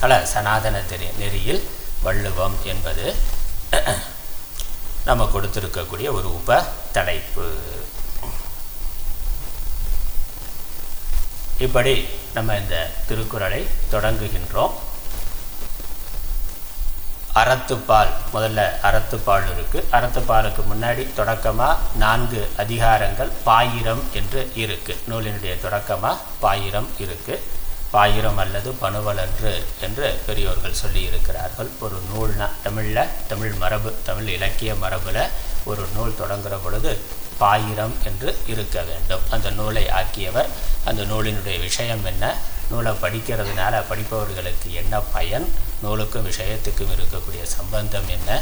அல்ல சனாதன தெரி நெறியில் வள்ளுவம் என்பது நம்ம கொடுத்துருக்கக்கூடிய ஒரு உப தலைப்பு இப்படி நம்ம இந்த திருக்குறளை தொடங்குகின்றோம். அறத்துப்பால் முதல்ல அறத்துப்பால் இருக்குது அறத்துப்பாலுக்கு முன்னாடி தொடக்கமாக நான்கு அதிகாரங்கள் பாயிரம் என்று இருக்குது நூலினுடைய தொடக்கமாக பாயிரம் இருக்குது பாயிரம் அல்லது பனுவலன்று என்று பெரியோர்கள் சொல்லியிருக்கிறார்கள். ஒரு நூல்னா தமிழில் தமிழ் மரபு தமிழ் இலக்கிய மரபில் ஒரு நூல் தொடங்குகிற பொழுது பாயிரம் என்று இருக்க வேண்டும். அந்த நூலை ஆக்கியவர் அந்த நூலினுடைய விஷயம் என்ன? நூலை படிக்கிறதுனால படிப்பவர்களுக்கு என்ன பயன்? நூலுக்கும் விஷயத்துக்கும் இருக்கக்கூடிய சம்பந்தம் என்ன?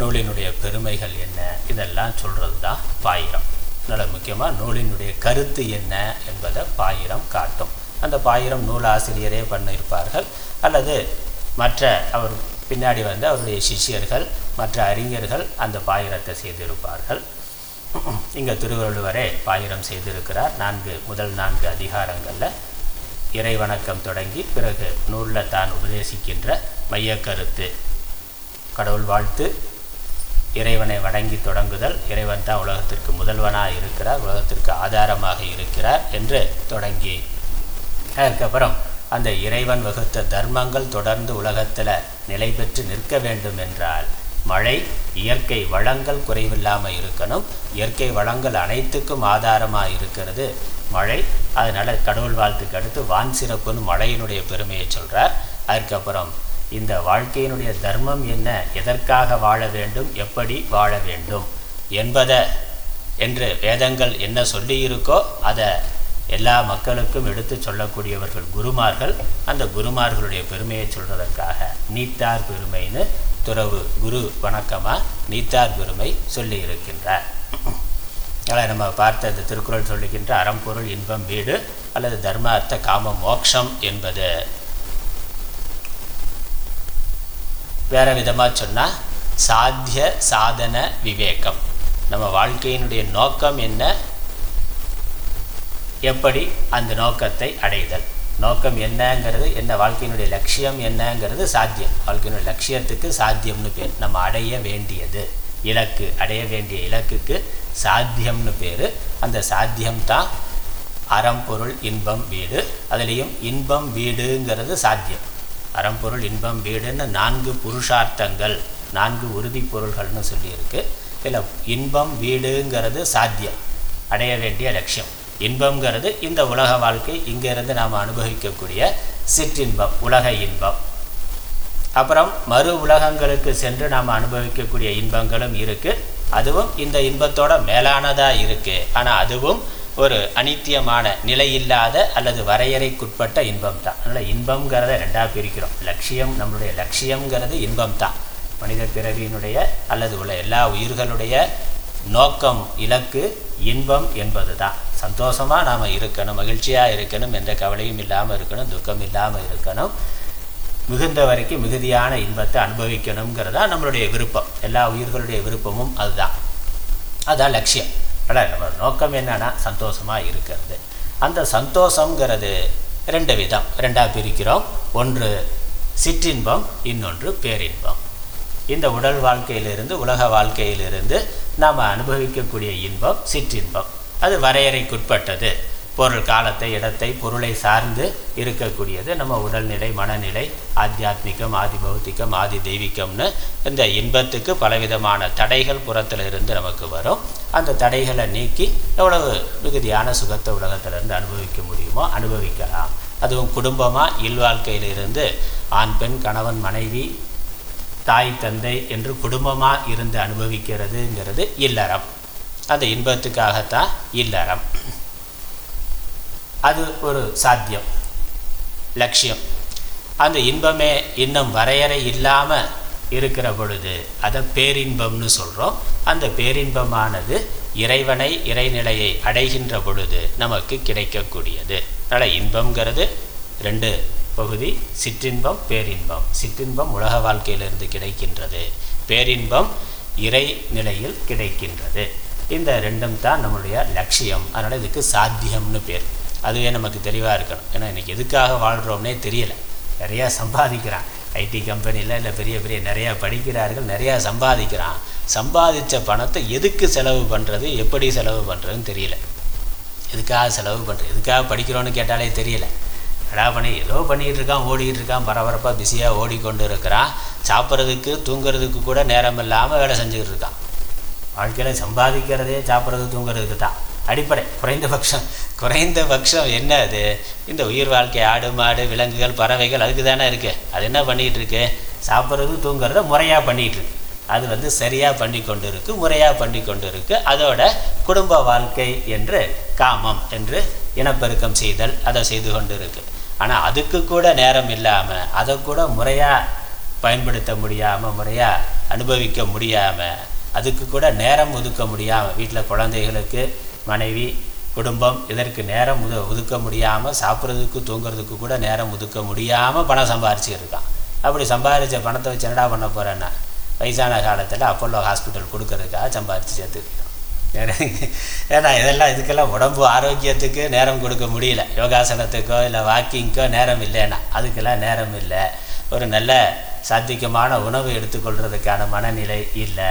நூலினுடைய பெருமைகள் என்ன? இதெல்லாம் சொல்கிறது தான் பாயிரம். அதனால் முக்கியமாக நூலினுடைய கருத்து என்ன என்பதை பாயிரம் காட்டும். அந்த பாயிரம் நூலாசிரியரே பண்ணியிருப்பார்கள். அல்லது மற்ற அவர் பின்னாடி வந்து அவருடைய சிஷ்யர்கள் மற்ற அறிஞர்கள் அந்த பாயிரத்தை செய்திருப்பார்கள். இங்கே திருவள்ளுவரே பாயிரம் செய்திருக்கிறார். நான்கு முதல் நான்கு அதிகாரங்களில் இறை வணக்கம் தொடங்கி பிறகு நூலில் தான் உபதேசிக்கின்ற மையக்கருத்து. கடவுள் வாழ்த்து. இறைவனை வணங்கி தொடங்குதல். இறைவன் தான் உலகத்திற்கு முதல்வனாக இருக்கிறார். உலகத்திற்கு ஆதாரமாக இருக்கிறார் என்று தொடங்கி. அதுக்கப்புறம் அந்த இறைவன் வகுத்த தர்மங்கள் தொடர்ந்து உலகத்தில் நிலை பெற்று நிற்க வேண்டும் என்றால் மழை இயற்கை வளங்கள் குறைவில்லாமல் இருக்கணும். இயற்கை வளங்கள் அனைத்துக்கும் ஆதாரமாக இருக்கிறது மழை. அதனால் கடவுள் வாழ்த்துக்கு அடுத்து வான் சிறப்புன்னு மழையினுடைய பெருமையை சொல்கிறார் அதுக்கப்புறம் இந்த வாழ்க்கையினுடைய தர்மம் என்ன? எதற்காக வாழ வேண்டும்? எப்படி வாழ வேண்டும்? என்பதை என்று வேதங்கள் என்ன சொல்லியிருக்கோ அதை எல்லா மக்களுக்கும் எடுத்து சொல்லக்கூடியவர்கள் குருமார்கள். அந்த குருமார்களுடைய பெருமையை சொல்வதற்காக நீத்தார் பெருமைன்னு துறவு குரு வணக்கமாக நீத்தார் பெருமை சொல்லி இருக்கின்றார் அதில் நம்ம பார்த்த இந்த திருக்குறள் சொல்லுகின்ற அறம்பொருள் இன்பம் வீடு அல்லது தர்மார்த்த காம மோக்ஷம் என்பது. வேறு விதமாக சொன்னால் சாத்திய சாதன விவேகம். நம்ம வாழ்க்கையினுடைய நோக்கம் என்ன? எப்படி அந்த நோக்கத்தை அடைதல். நோக்கம் என்னங்கிறது என்ன வாழ்க்கையினுடைய லட்சியம் என்னங்கிறது சாத்தியம். வாழ்க்கையினுடைய லட்சியத்துக்கு சாத்தியம்னு பேர். நம்ம அடைய வேண்டியது. இலக்கு அடைய வேண்டிய இலக்குக்கு சாத்தியம்னு பேர். அந்த சாத்தியம்தான் அறம்பொருள் இன்பம் வீடு. அதுலேயும் இன்பம் வீடுங்கிறது சாத்தியம். அறம்பொருள் இன்பம் வீடுன்னு நான்கு புருஷார்த்தங்கள் நான்கு உறுதி பொருள்கள்னு சொல்லியிருக்கு. இதில் இன்பம் வீடுங்கிறது சாத்தியம். அடைய வேண்டிய லட்சியம். இன்பம்ங்கிறது இந்த உலக வாழ்க்கை. இங்கேருந்து நாம் அனுபவிக்கக்கூடிய சிற்றின்பம் உலக இன்பம். அப்புறம் மறு உலகங்களுக்கு சென்று நாம் அனுபவிக்கக்கூடிய இன்பங்களும் இருக்குது அதுவும் இந்த இன்பத்தோட மேலானதாக இருக்குது ஆனால் அதுவும் ஒரு அனித்தியமான நிலையில்லாத அல்லது வரையறைக்குட்பட்ட இன்பம் தான் அதனால் இன்பங்கிறத ரெண்டாக பிரிக்கிறோம். லட்சியம் நம்மளுடைய லட்சியங்கிறது இன்பம் தான் மனித பிறவியினுடைய அல்லது உள்ள எல்லா உயிர்களுடைய நோக்கம் இலக்கு இன்பம் என்பது தான் சந்தோஷமாக நாம் இருக்கணும் மகிழ்ச்சியாக இருக்கணும் எந்த கவலையும் இல்லாமல் இருக்கணும் துக்கம் இல்லாமல் இருக்கணும். மிகுந்த வரைக்கும் மிகுதியான இன்பத்தை அனுபவிக்கணுங்கிறதா நம்மளுடைய விருப்பம். எல்லா உயிர்களுடைய விருப்பமும் அதுதான். அதுதான் லட்சியம். ஆனால் நம்ம நோக்கம் என்னென்னா சந்தோஷமாக இருக்கிறது. அந்த சந்தோஷங்கிறது ரெண்டு விதம். ரெண்டாக பிரிக்கிறோம். ஒன்று சிற்றின்பம் இன்னொன்று பேரின்பம். இந்த உடல் வாழ்க்கையிலிருந்து உலக வாழ்க்கையிலிருந்து நாம் அனுபவிக்கக்கூடிய இன்பம் சிற்றின்பம். அது வரையறைக்குட்பட்டது. பொருள் காலத்தை இடத்தை பொருளை சார்ந்து இருக்கக்கூடியது. நம்ம உடல்நிலை மனநிலை ஆத்தியாத்மிகம் ஆதி பௌத்திகம் ஆதி தெய்வீகம்னு இந்த இன்பத்துக்கு பலவிதமான தடைகள் புறத்தில் இருந்து நமக்கு வரும். அந்த தடைகளை நீக்கி எவ்வளவு மிகுதியான சுகத்தை உலகத்திலிருந்து அனுபவிக்க முடியுமோ அனுபவிக்கலாம். அதுவும் குடும்பமாக இல்வாழ்க்கையிலிருந்து ஆண் பெண் கணவன் மனைவி தாய் தந்தை என்று குடும்பமாக இருந்து அனுபவிக்கிறதுங்கிறது இல்லறம். அந்த இன்பத்துக்காகத்தான் இல்லறம். அது ஒரு சாத்தியம் லட்சியம். அந்த இன்பமே இன்னும் வரையறை இல்லாமல் இருக்கிற பொழுது அதை பேரின்பம்னு சொல்கிறோம் அந்த பேரின்பமானது இறைவனை இறைநிலையை அடைகின்ற பொழுது நமக்கு கிடைக்கக்கூடியது. அதனால் இன்பங்கிறது ரெண்டு பகுதி சிற்றின்பம் பேரின்பம். சிற்றின்பம் உலக வாழ்க்கையிலிருந்து கிடைக்கின்றது. பேரின்பம் இறை நிலையில் கிடைக்கின்றது. இந்த ரெண்டும் தான் நம்மளுடைய லட்சியம். அதனால் இதுக்கு சாத்தியம்னு பேர். அதுவே நமக்கு தெளிவாக இருக்கணும். ஏன்னா இன்றைக்கி எதுக்காக வாழ்கிறோம்னே தெரியலை. நிறையா சம்பாதிக்கிறான். ஐடி கம்பெனியில் இல்லை பெரிய பெரிய நிறையா படிக்கிறார்கள் நிறையா சம்பாதிக்கிறான். சம்பாதித்த பணத்தை எதுக்கு செலவு பண்ணுறது எப்படி செலவு பண்ணுறதுன்னு தெரியல. எதுக்காக செலவு பண்ணுறது எதுக்காக படிக்கிறோன்னு கேட்டாலே தெரியல. அடா பண்ணி ஏதோ பண்ணிகிட்டு இருக்கான் ஓடிக்கிட்டு இருக்கான் பரபரப்பாக பிஸியாக ஓடிக்கொண்டு இருக்கிறான். சாப்பிட்றதுக்கு தூங்குறதுக்கு கூட நேரம் இல்லாமல் வேலை செஞ்சுக்கிட்டு இருக்கான். வாழ்க்கையில் சம்பாதிக்கிறதே சாப்பிட்றது தூங்குறதுக்கு தான். அடிப்படை. குறைந்தபட்சம் குறைந்தபட்சம் என்ன அது? இந்த உயிர் வாழ்க்கை ஆடு மாடு விலங்குகள் பறவைகள் அதுக்கு தானே இருக்குது அது என்ன பண்ணிகிட்ருக்கு சாப்பிட்றது தூங்குறத முறையாக பண்ணிகிட்ருக்கு அது வந்து சரியாக பண்ணி கொண்டு இருக்கு முறையாக பண்ணி கொண்டு இருக்கு அதோட குடும்ப வாழ்க்கை என்று காமம் என்று இனப்பெருக்கம் செய்தல் அதை செய்து கொண்டு இருக்கு ஆனால் அதுக்கு கூட நேரம் இல்லாமல் அதை கூட முறையாக பயன்படுத்த முடியாமல் முறையாக அனுபவிக்க முடியாமல் அதுக்கு கூட நேரம் ஒதுக்க முடியாமல் வீட்டில் குழந்தைகளுக்கு மனைவி குடும்பம் இதற்கு நேரம் உத ஒதுக்க முடியாமல் சாப்பிட்றதுக்கு தூங்குறதுக்கு கூட நேரம் ஒதுக்க முடியாமல் பணம் சம்பாரிச்சுட்டு இருக்கான் அப்படி சம்பாதிச்ச பணத்தை வச்சு என்னடா பண்ண போகிறேன்னா வயசான காலத்தில் அப்போல்லோ ஹாஸ்பிட்டல் கொடுக்கறதுக்காக சம்பாரித்து சேர்த்துக்கிட்டோம் <laughs> ஏன்னா இதெல்லாம் இதுக்கெல்லாம் உடம்பு ஆரோக்கியத்துக்கு நேரம் கொடுக்க முடியல. யோகாசனத்துக்கோ இல்லை வாக்கிங்க்கோ நேரம் இல்லைன்னா அதுக்கெல்லாம் நேரம் இல்லை. ஒரு நல்ல சாத்திகமான உணவு எடுத்துக்கொள்கிறதுக்கான மனநிலை இல்லை.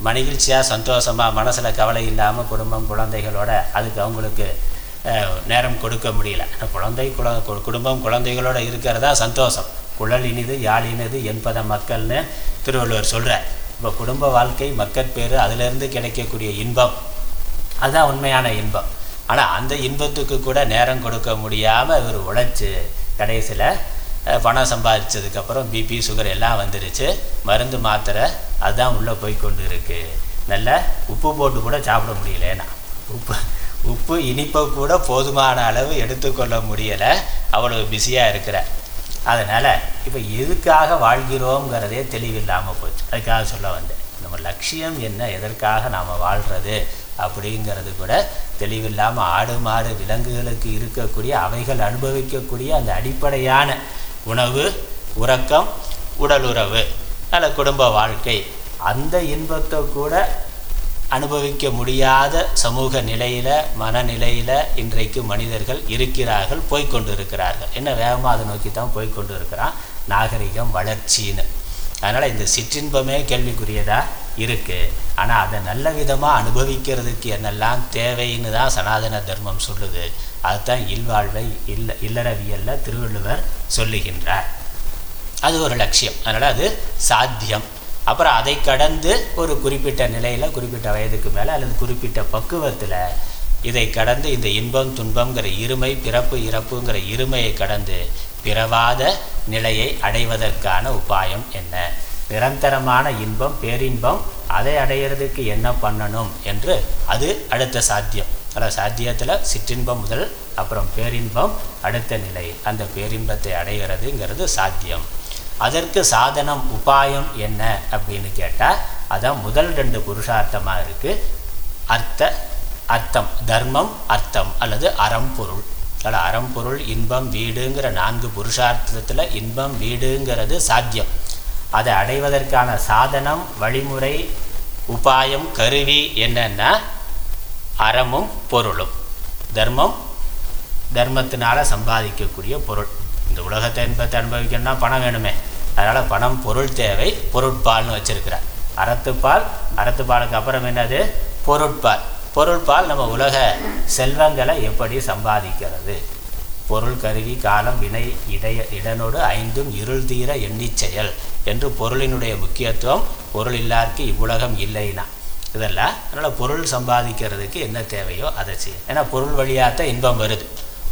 மகிழ்ச்சியாக சந்தோஷமாக மனசில் கவலை இல்லாமல் குடும்பம் குழந்தைகளோட அதுக்கு அவங்களுக்கு நேரம் கொடுக்க முடியல. குழந்தை குழ கு- குடும்பம் குழந்தைகளோட இருக்கிறதா சந்தோஷம். குழல் இனிது யாழ் இனிது என்பத மக்கள்னு திருவள்ளுவர் சொல்கிறார் இப்போ குடும்ப வாழ்க்கை மக்கட்பேறு அதிலிருந்து கிடைக்கக்கூடிய இன்பம். அதுதான் உண்மையான இன்பம். ஆனால் அந்த இன்பத்துக்கு கூட நேரம் கொடுக்க முடியாமல் இவர் உழைச்சி கடைசியில் பணம் சம்பாதிச்சதுக்கப்புறம் பிபி சுகர் எல்லாம் வந்துருச்சு. மருந்து மாத்திரை அதுதான் உள்ளே போய் கொண்டு இருக்குது நல்ல உப்பு போட்டு கூட சாப்பிட முடியலன்னா. உப்பு உப்பு இனிப்பை கூட போதுமான அளவு எடுத்துக்கொள்ள முடியலை. அவ்வளோ பிஸியாக இருக்கிற. அதனால் இப்போ எதுக்காக வாழ்கிறோங்கிறதே தெளிவில்லாமல் போச்சு. அதுக்காக சொல்ல வந்தேன். நம்ம லட்சியம் என்ன எதற்காக நாம் வாழ்கிறது அப்படிங்கிறது கூட தெளிவில்லாமல் ஆடு மாடு விலங்குகளுக்கு இருக்கக்கூடிய அவைகள் அனுபவிக்கக்கூடிய அந்த அடிப்படையான உணவு உறக்கம் உடலுறவு. நல்ல குடும்ப வாழ்க்கை. அந்த இன்பத்தை கூட அனுபவிக்க முடியாத சமூக நிலையில் மனநிலையில் இன்றைக்கு மனிதர்கள் இருக்கிறார்கள் போய்கொண்டு இருக்கிறார்கள் என்ன வேகமாக அதை நோக்கி தான் போய்க்கொண்டு இருக்கிறான் நாகரிகம் வளர்ச்சின்னு. அதனால் இந்த சிற்றின்பமே கேள்விக்குரியதாக இருக்குது ஆனால் அதை நல்ல விதமாக அனுபவிக்கிறதுக்கு என்னெல்லாம் தேவைன்னு தான் சனாதன தர்மம் சொல்லுது. அதுதான் இல்வாழ்வை இல்ல இல்லறவியலில் திருவள்ளுவர் சொல்லுகின்றார். அது ஒரு லட்சியம். அதனால் அது சாத்தியம். அப்புறம் அதை கடந்து ஒரு குறிப்பிட்ட நிலையில் குறிப்பிட்ட வயதுக்கு மேலே அல்லது குறிப்பிட்ட பக்குவத்தில் இதை கடந்து இந்த இன்பம் துன்பங்கிற இருமை பிறப்பு இறப்புங்கிற இருமையை கடந்து பிறவாத நிலையை அடைவதற்கான உபாயம் என்ன? நிரந்தரமான இன்பம் பேரின்பம் அதை அடையிறதுக்கு என்ன பண்ணணும் என்று அது அடுத்த சாத்தியம். அதாவது சாத்தியத்தில் சிற்றின்பம் முதல் அப்புறம் பேரின்பம் அடுத்த நிலை. அந்த பேரின்பத்தை அடைகிறதுங்கிறது சாத்தியம். அதற்கு சாதனம் உபாயம் என்ன அப்படின்னு கேட்டால் அதான் முதல் ரெண்டு புருஷார்த்தமாக இருக்குது அர்த்த அர்த்தம் தர்மம் அர்த்தம் அல்லது அறம்பொருள் அதில் அறம்பொருள் இன்பம் வீடுங்கிற நான்கு புருஷார்த்தத்தில் இன்பம் வீடுங்கிறது சாத்தியம். அதை அடைவதற்கான சாதனம் வழிமுறை உபாயம் கருவி என்னன்னா அறமும் பொருளும். தர்மம் தர்மத்தினால் சம்பாதிக்கக்கூடிய பொருள். இந்த உலகத்தை இன்பத்தை அனுபவிக்கணும்னா பணம் வேணுமே. அதனால் பணம் பொருள் தேவை பொருட்பால்னு வச்சுருக்கிறார். அறத்துப்பால் அறத்துப்பாலுக்கு அப்புறம் என்னது? பொருட்பால். பொருட்பால் நம்ம உலக செல்வங்களை எப்படி சம்பாதிக்கிறது? பொருள் கருவி காலம் வினை இடைய இடனோடு ஐந்தும் இருள் தீர எண்ணிச் செயல். என்று பொருளினுடைய முக்கியத்துவம் பொருள் இல்லாருக்கு இவ்வுலகம் இல்லைனா. இதெல்லாம் அதனால் பொருள் சம்பாதிக்கிறதுக்கு என்ன தேவையோ அதை செய்யும் ஏன்னா பொருள் வழியாக தான் இன்பம் வருது.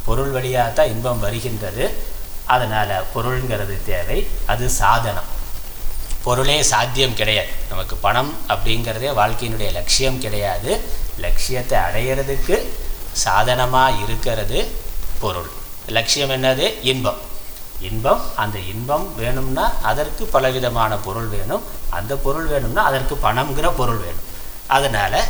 பொருள் வழியாக தான் இன்பம் வருகின்றது. அதனால் பொருளுங்கிறது தேவை அது சாதனம். பொருளே சாத்தியம் கிடையாது. நமக்கு பணம் அப்படிங்கிறதே வாழ்க்கையினுடைய லட்சியம் கிடையாது. லட்சியத்தை அடையிறதுக்கு சாதனமாக இருக்கிறது பொருள். லட்சியம் என்னது? இன்பம். இன்பம் அந்த இன்பம் வேணும்னா அதற்கு பலவிதமான பொருள் வேணும். அந்த பொருள் வேணும்னா அதற்கு பணம்ங்கிற பொருள் வேணும். அதனால்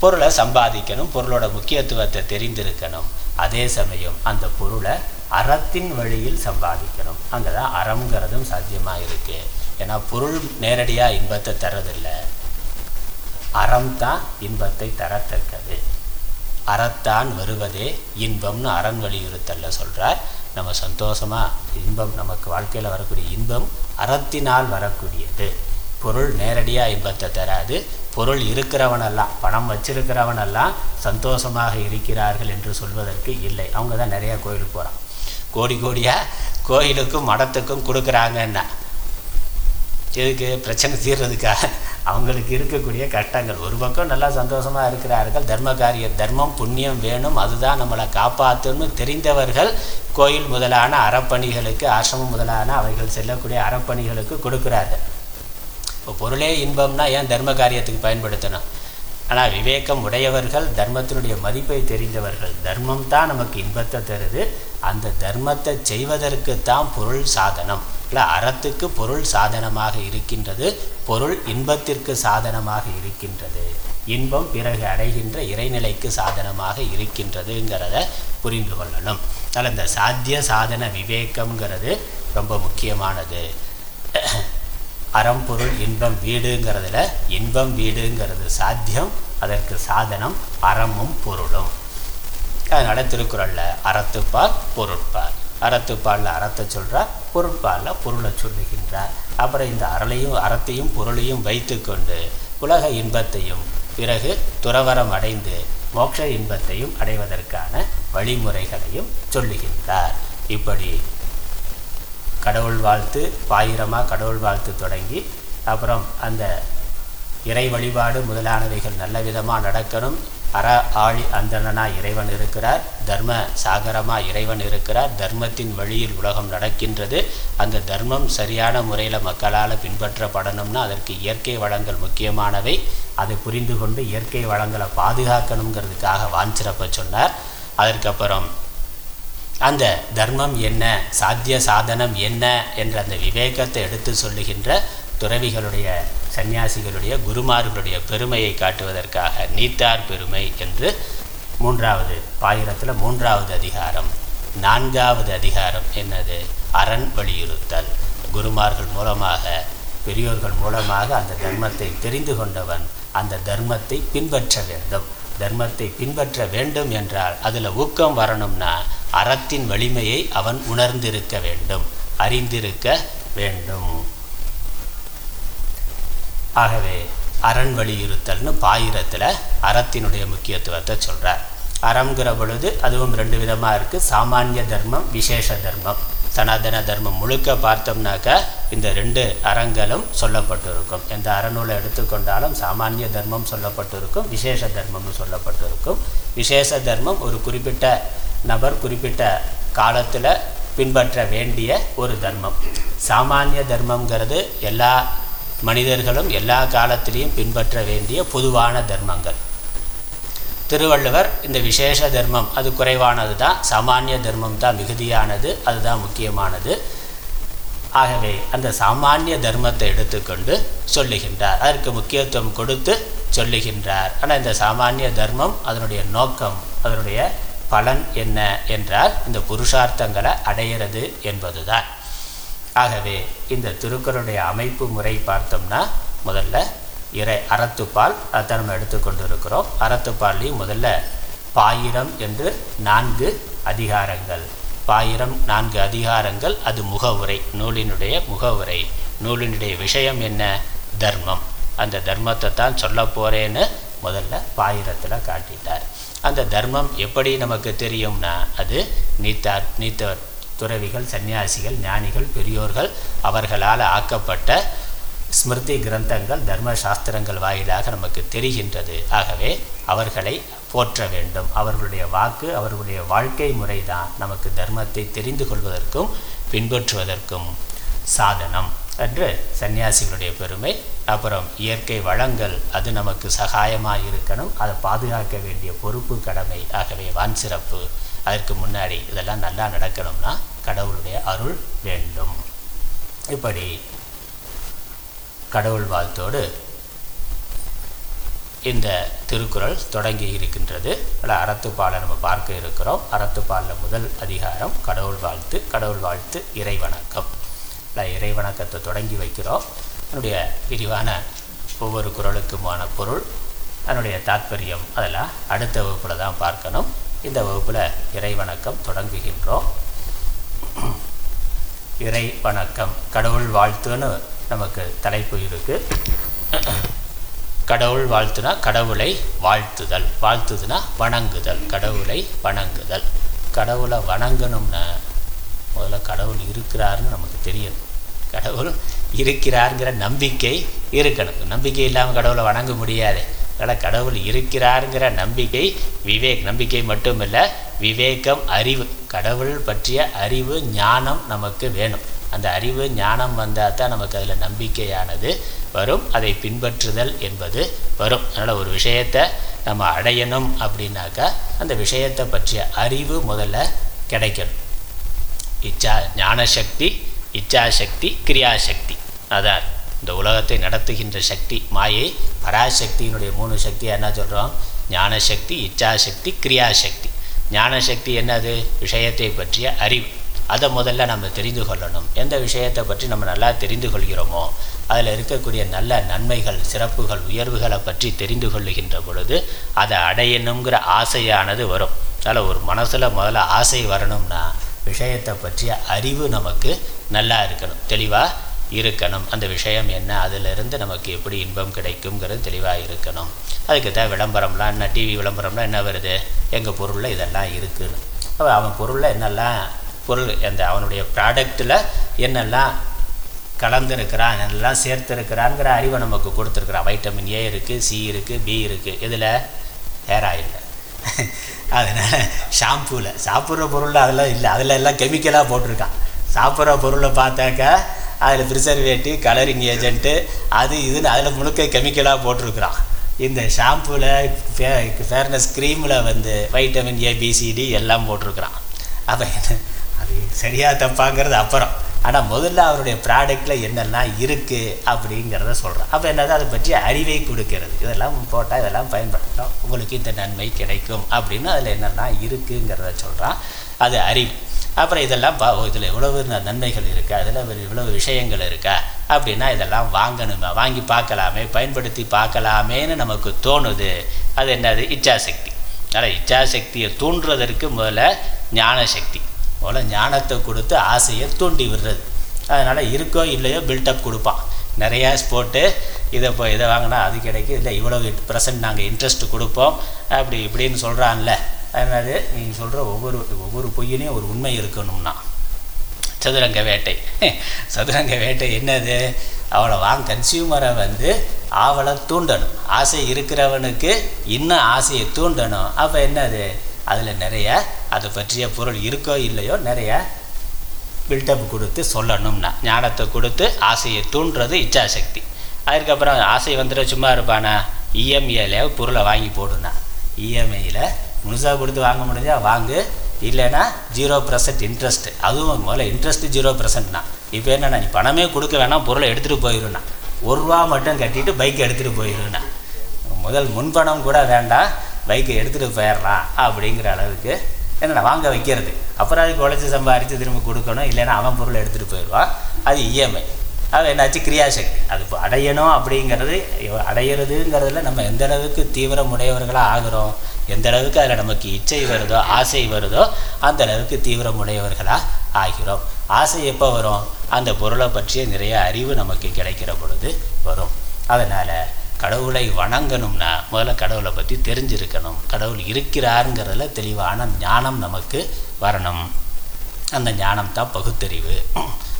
பொருளை சம்பாதிக்கணும் பொருளோட முக்கியத்துவத்தை தெரிந்திருக்கணும். அதே சமயம் அந்த பொருளை அறத்தின் வழியில் சம்பாதிக்கணும். அங்கே தான் அறம்ங்கிறதும் சாத்தியமாக இருக்குது ஏன்னா பொருள் நேரடியாக இன்பத்தை தரதில்லை அறம் தான் இன்பத்தை தரத்தக்கது. அறத்தான் வருவதே இன்பம்னு அரண் வலியுறுத்தல்ல சொல்கிறார் நம்ம சந்தோஷமாக இன்பம் நமக்கு வாழ்க்கையில் வரக்கூடிய இன்பம் அறத்தினால் வரக்கூடியது. பொருள் நேரடியாக இன்பத்தை தராது. பொருள் இருக்கிறவனெல்லாம் பணம் வச்சிருக்கிறவனெல்லாம் சந்தோஷமாக இருக்கிறார்கள் என்று சொல்வதற்கு இல்லை. அவங்க தான் நிறையா கோயிலுக்கு போகிறான் கோடி கோடியாக கோயிலுக்கும் மடத்துக்கும் கொடுக்குறாங்கன்னா எதுக்கு? பிரச்சனை தீர்றதுக்காக அவங்களுக்கு இருக்கக்கூடிய கஷ்டங்கள் ஒரு பக்கம் நல்லா சந்தோஷமாக இருக்கிறார்கள். தர்ம காரிய தர்மம் புண்ணியம் வேணும். அதுதான் நம்மளை காப்பாற்றுன்னு தெரிந்தவர்கள் கோயில் முதலான அறப்பணிகளுக்கு ஆசிரமம் முதலான அவைகள் செல்லக்கூடிய அறப்பணிகளுக்கு கொடுக்குறார்கள். இப்போ பொருளே இன்பம்னா ஏன் தர்ம காரியத்துக்கு பயன்படுத்தணும்? ஆனால் விவேகம் உடையவர்கள் தர்மத்தினுடைய மதிப்பை தெரிந்தவர்கள் தர்மம் தான் நமக்கு இன்பத்தை தருது. அந்த தர்மத்தை செய்வதற்கு தான் பொருள் சாதனம். இல்லை அறத்துக்கு பொருள் சாதனமாக இருக்கின்றது பொருள் இன்பத்திற்கு சாதனமாக இருக்கின்றது. இன்பம் பிறகு அடைகின்ற இறைநிலைக்கு சாதனமாக இருக்கின்றதுங்கிறத புரிந்து கொள்ளணும். அதனால் இந்த சாத்திய சாதன விவேகம்ங்கிறது ரொம்ப முக்கியமானது. அறம்பொருள் இன்பம் வீடுங்கிறதுல இன்பம் வீடுங்கிறது சாத்தியம் அதற்கு சாதனம் அறமும் பொருளும். அதனால் திருக்குறளில் அறத்துப்பால் பொருட்பால். அறத்துப்பாலில் அறத்தை சொல்கிறார் பொருட்பாலில் பொருளை சொல்லுகின்றார் அப்புறம் இந்த அறளையும் அறத்தையும் பொருளையும் வைத்துக்கொண்டு உலக இன்பத்தையும் பிறகு துறவரம் அடைந்து மோட்ச இன்பத்தையும் அடைவதற்கான வழிமுறைகளையும் சொல்லுகின்றார். இப்படி கடவுள் வாழ்த்து பாயிரமாக கடவுள் வாழ்த்து தொடங்கி அப்புறம் அந்த இறை வழிபாடு முதலானவைகள் நல்ல விதமாக நடக்கணும். அற ஆழி அந்தணனாக இறைவன் இருக்கிறார் தர்ம சாகரமாக இறைவன் இருக்கிறார் தர்மத்தின் வழியில் உலகம் நடக்கின்றது. அந்த தர்மம் சரியான முறையில் மக்களால் பின்பற்றப்படணும்னா அதற்கு இயற்கை வளங்கள் முக்கியமானவை. அதை புரிந்து கொண்டு இயற்கை வளங்களை பாதுகாக்கணுங்கிறதுக்காக வாஞ்சிறப்ப சொன்னார். அதற்கப்புறம் அந்த தர்மம் என்ன சாத்திய சாதனம் என்ன என்ற அந்த விவேகத்தை எடுத்து சொல்லுகின்ற துறவிகளுடைய சன்னியாசிகளுடைய குருமார்களுடைய பெருமையை காட்டுவதற்காக நீத்தார் பெருமை என்று மூன்றாவது பாயிரத்தில் மூன்றாவது அதிகாரம் நான்காவது அதிகாரம் என்னது? அரண் வலியுறுத்தல். குருமார்கள் மூலமாக பெரியோர்கள் மூலமாக அந்த தர்மத்தை தெரிந்து கொண்டவன் அந்த தர்மத்தை பின்பற்ற வேண்டும். தர்மத்தை பின்பற்ற வேண்டும் என்றால் அதில் ஊக்கம் வரணும்னா அறத்தின் வலிமையை அவன் உணர்ந்திருக்க வேண்டும் அறிந்திருக்க வேண்டும். ஆகவே அரண் வலியுறுத்தல்னு பாயிரத்தில் அறத்தினுடைய முக்கியத்துவத்தை சொல்கிறார் அறங்கிற பொழுது அதுவும் ரெண்டு விதமாக இருக்குது சாமானிய தர்மம் விசேஷ தர்மம். சனாதன தர்மம் முழுக்க பார்த்தோம்னாக்கா இந்த ரெண்டு அறங்களும் சொல்லப்பட்டிருக்கும். எந்த அறநூலை எடுத்துக்கொண்டாலும் சாமானிய தர்மம் சொல்லப்பட்டிருக்கும் விசேஷ தர்மம்னு சொல்லப்பட்டிருக்கும். விசேஷ தர்மம் ஒரு குறிப்பிட்ட நபர் குறிப்பிட்ட காலத்தில் பின்பற்ற வேண்டிய ஒரு தர்மம். சாமானிய தர்மங்கிறது எல்லா மனிதர்களும் எல்லா காலத்திலையும் பின்பற்ற வேண்டிய பொதுவான தர்மங்கள். திருவள்ளுவர் இந்த விசேஷ தர்மம் அது குறைவானது தான் சாமானிய தர்மம் தான் மிகுதியானது அதுதான் முக்கியமானது. ஆகவே அந்த சாமானிய தர்மத்தை எடுத்துக்கொண்டு சொல்லுகின்றார். அதற்கு முக்கியத்துவம் கொடுத்து சொல்லுகின்றார். ஆனால் இந்த சாமானிய தர்மம் அதனுடைய நோக்கம் அதனுடைய பலன் என்ன என்றால் இந்த புருஷார்த்தங்களை அடையிறது என்பதுதான். ஆகவே இந்த திருக்குறளுடைய அமைப்பு முறை பார்த்தோம்னா முதல்ல இறை அறத்துப்பால் அதை நம்ம எடுத்துக்கொண்டு இருக்கிறோம் அறத்துப்பால்லையும் முதல்ல பாயிரம் என்று நான்கு அதிகாரங்கள். பாயிரம் நான்கு அதிகாரங்கள் அது முகவுரை நூலினுடைய முகவுரை. நூலினுடைய விஷயம் என்ன? தர்மம். அந்த தர்மத்தை தான் சொல்ல போகிறேன்னு முதல்ல பாயிரத்தில் காட்டிட்டார். அந்த தர்மம் எப்படி நமக்கு தெரியும்னா அது நீத்தார் நீத்த துறவிகள் சன்னியாசிகள் ஞானிகள் பெரியோர்கள் அவர்களால் ஆக்கப்பட்ட ஸ்மிருதி கிரந்தங்கள் தர்ம சாஸ்திரங்கள் வாயிலாக நமக்கு தெரிகின்றது. ஆகவே அவர்களை போற்ற வேண்டும். அவர்களுடைய வாக்கு அவர்களுடைய வாழ்க்கை முறை தான் நமக்கு தர்மத்தை தெரிந்து கொள்வதற்கும் பின்பற்றுவதற்கும் சாதனம் என்று சன்னியாசிகளுடைய பெருமை. அப்புறம் இயற்கை வளங்கள் அது நமக்கு சகாயமாக இருக்கணும். அதை பாதுகாக்க வேண்டிய பொறுப்பு கடமை ஆகவே வான் சிறப்பு. அதற்கு முன்னாடி இதெல்லாம் நல்லா நடக்கணும்னா கடவுளுடைய அருள் வேண்டும். இப்படி கடவுள் வாழ்த்தோடு இந்த திருக்குறள் தொடங்கி இருக்கின்றது. அதில் அறத்துப்பாலை நம்ம பார்க்க இருக்கிறோம். அறத்துப்பாலில் முதல் அதிகாரம் கடவுள் வாழ்த்து கடவுள் வாழ்த்து இறைவணக்கம். இல்லை இறைவணக்கத்தை தொடங்கி வைக்கிறோம். அதனுடைய விரிவான ஒவ்வொரு குறளுக்குமான பொருள் அதனுடைய தாத்பரியம் அதெல்லாம் அடுத்த வகுப்பில் தான் பார்க்கணும். இந்த வகுப்பில் இறைவணக்கம் தொடங்குகின்றோம். இறை வணக்கம் கடவுள் வாழ்த்துன்னு நமக்கு தலைப்பு இருக்குது கடவுள் வாழ்த்துனா கடவுளை வாழ்த்துதல். வாழ்த்துதுன்னா வணங்குதல். கடவுளை வணங்குதல். கடவுளை வணங்கணும்னா முதல்ல கடவுள் இருக்கிறாருன்னு நமக்கு தெரியணும். கடவுள் இருக்கிறாருங்கிற நம்பிக்கை இருக்கணும். நம்பிக்கை இல்லாமல் கடவுளை வணங்க முடியாது. அதனால் கடவுள் இருக்கிறாருங்கிற நம்பிக்கை விவேக் நம்பிக்கை மட்டுமில்லை விவேகம் அறிவு. கடவுள் பற்றிய அறிவு ஞானம் நமக்கு வேணும். அந்த அறிவு ஞானம் வந்தால் தான் நமக்கு அதில் நம்பிக்கையானது வரும். அதை பின்பற்றுதல் என்பது வரும். அதனால் ஒரு விஷயத்தை நம்ம அடையணும் அப்படின்னாக்கா அந்த விஷயத்தை பற்றிய அறிவு முதல்ல கிடைக்கணும். இச்சா ஞானசக்தி இச்சாசக்தி கிரியாசக்தி. அதான். இந்த உலகத்தை நடத்துகின்ற சக்தி மாயை பராசக்தியினுடைய மூணு சக்தி என்ன சொல்கிறோம் ஞானசக்தி இச்சாசக்தி கிரியாசக்தி. ஞானசக்தி என்னது? விஷயத்தை பற்றிய அறிவு. அதை முதல்ல நம்ம தெரிந்து கொள்ளணும். எந்த விஷயத்தை பற்றி நம்ம நல்லா தெரிந்து கொள்கிறோமோ அதில் இருக்கக்கூடிய நல்ல நன்மைகள் சிறப்புகள் உயர்வுகளை பற்றி தெரிந்து கொள்ளுகின்ற பொழுது அதை அடையணுங்கிற ஆசையானது வரும். அதனால் ஒரு மனசில் முதல்ல ஆசை வரணும்னா விஷயத்தை பற்றிய அறிவு நமக்கு நல்லா இருக்கணும். தெளிவாக இருக்கணும். அந்த விஷயம் என்ன அதிலிருந்து நமக்கு எப்படி இன்பம் கிடைக்குங்கிறது தெளிவாக இருக்கணும். அதுக்கு தான் விளம்பரம்லாம் என்ன டிவி விளம்பரம்லாம் என்ன வருது எங்கள் பொருளில் இதெல்லாம் இருக்குன்னு. அப்போ அவன் பொருளில் என்னெல்லாம் பொருள் அந்த அவனுடைய ப்ராடக்டில் என்னெல்லாம் கலந்துருக்கிறான் என்னெல்லாம் சேர்த்துருக்கிறான்ங்கிற அறிவை நமக்கு கொடுத்துருக்குறான். வைட்டமின் ஏ இருக்குது சி இருக்குது பி இருக்குது இதில் ஹேர் ஆயிலில் <laughs> அதனால் ஷாம்பூவில் சாப்பிட்ற பொருளில் அதெல்லாம் இல்லை. அதில் எல்லாம் கெமிக்கலாக போட்டிருக்கான். சாப்பிட்ற பொருளை பார்த்தாக்கா அதில் ப்ரிசர்வேட்டிவ் கலரிங் ஏஜென்ட்டு அது இதுன்னு அதில் முழுக்க கெமிக்கலாக போட்டிருக்கிறான். இந்த ஷாம்புவில் ஃபே ஃபேர்னஸ் க்ரீமில் வந்து வைட்டமின் ஏபிசிடி எல்லாம் போட்டிருக்கிறான். அப்போ என்ன? அது சரியாக தப்பாங்கிறது அப்புறம். ஆனால் முதல்ல அவருடைய ப்ராடக்டில் என்னெல்லாம் இருக்குது அப்படிங்கிறத சொல்கிறேன் அப்போ என்னது? அதை பற்றி அறிவை கொடுக்கிறது. இதெல்லாம் போட்டால் இதெல்லாம் பயன்படுத்தலாம் உங்களுக்கு இந்த நன்மை கிடைக்கும் அப்படின்னு அதில் என்னெல்லாம் இருக்குங்கிறத சொல்கிறான் அது அறிவு. அப்புறம் இதெல்லாம் பா இதில் இவ்வளவு ந- நன்மைகள் இருக்கா? அதில் இவ்வளவு விஷயங்கள் இருக்கா? அப்படின்னா இதெல்லாம் வாங்கணுமே? வாங்கி பார்க்கலாமே பயன்படுத்தி பார்க்கலாமேன்னு நமக்கு தோணுது. அது என்னது? இச்சாசக்தி அதனால் இச்சாசக்தியை தூண்டுறதற்கு முதல்ல ஞானசக்தி. போல் ஞானத்தை கொடுத்து ஆசையை தூண்டி விடுறது. அதனால் இருக்கோ இல்லையோ பில்டப் கொடுப்பான் நிறையா போட்டு இதை இப்போ இதை வாங்கினா அது கிடைக்கும் இல்லை இவ்வளோ பர்சன்ட் நாங்கள் இன்ட்ரெஸ்ட் கொடுப்போம். அப்படி இப்படின்னு சொல்கிறான்ல அதனால நீ சொல்கிற ஒவ்வொரு ஒவ்வொரு பொய்யிலையும் ஒரு உண்மை இருக்கணும்னா. சதுரங்க வேட்டை. சதுரங்க வேட்டை என்னது? அவளை வாங்க கன்சியூமரை வந்து அவளை தூண்டணும். ஆசை இருக்கிறவனுக்கு இன்னும் ஆசையை தூண்டணும். அப்போ என்னது? அதில் நிறைய அதை பற்றிய பொருள் இருக்கோ இல்லையோ நிறைய பில்டப் கொடுத்து சொல்லணும்னா ஞானத்தை கொடுத்து ஆசையை தூண்டுறது இச்சாசக்தி. அதுக்கப்புறம் ஆசை வந்துட சும்மா இருப்பானா? இஎம்ஐயில் பொருளை வாங்கி போடுனா. இஎம்ஐயில் முழுசாக கொடுத்து வாங்க முடிஞ்சா வாங்கு. இல்லைன்னா ஜீரோ பர்சன்ட் இன்ட்ரெஸ்ட் அதுவும் முதல்ல இன்ட்ரெஸ்ட்டு ஜீரோ பர்சன்ட்னா இப்போ என்னென்னா நீ பணமே கொடுக்க வேணாம் பொருளை எடுத்துகிட்டு போயிருண்ணா ஒரு ரூபா மட்டும் கட்டிட்டு பைக்கை எடுத்துகிட்டு போயிருண்ணா முதல் முன்பணம் கூட வேண்டாம். பைக்கை எடுத்துகிட்டு போயிடுறான் அப்படிங்கிற அளவுக்கு என்னென்ன வாங்க வைக்கிறது. அப்புறம் அதுக்கு உழைச்சி சம்பாரித்து திரும்ப கொடுக்கணும் இல்லைன்னா அவன் பொருளை எடுத்துகிட்டு போயிடுவான். அது இஎம்ஐ. அது என்னாச்சு? கிரியாசக்தி. அது இப்போ அடையணும் அப்படிங்கிறது அடையிறதுங்கிறதுல நம்ம எந்த அளவுக்கு தீவிரமுடையவர்களாக ஆகிறோம் எந்த அளவுக்கு அதில் நமக்கு இச்சை வருதோ ஆசை வருதோ அந்த அளவுக்கு தீவிரமுடையவர்களாக ஆகிறோம். ஆசை எப்போ வரும்? அந்த பொருளை பற்றிய நிறைய அறிவு நமக்கு கிடைக்கிற பொழுது வரும். அதனால் கடவுளை வணங்கணும்னா முதல்ல கடவுளை பற்றி தெரிஞ்சிருக்கணும். கடவுள் இருக்கிறாருங்கிறதுல தெளிவான ஞானம் நமக்கு வரணும். அந்த ஞானம் தான் பகுத்தறிவு.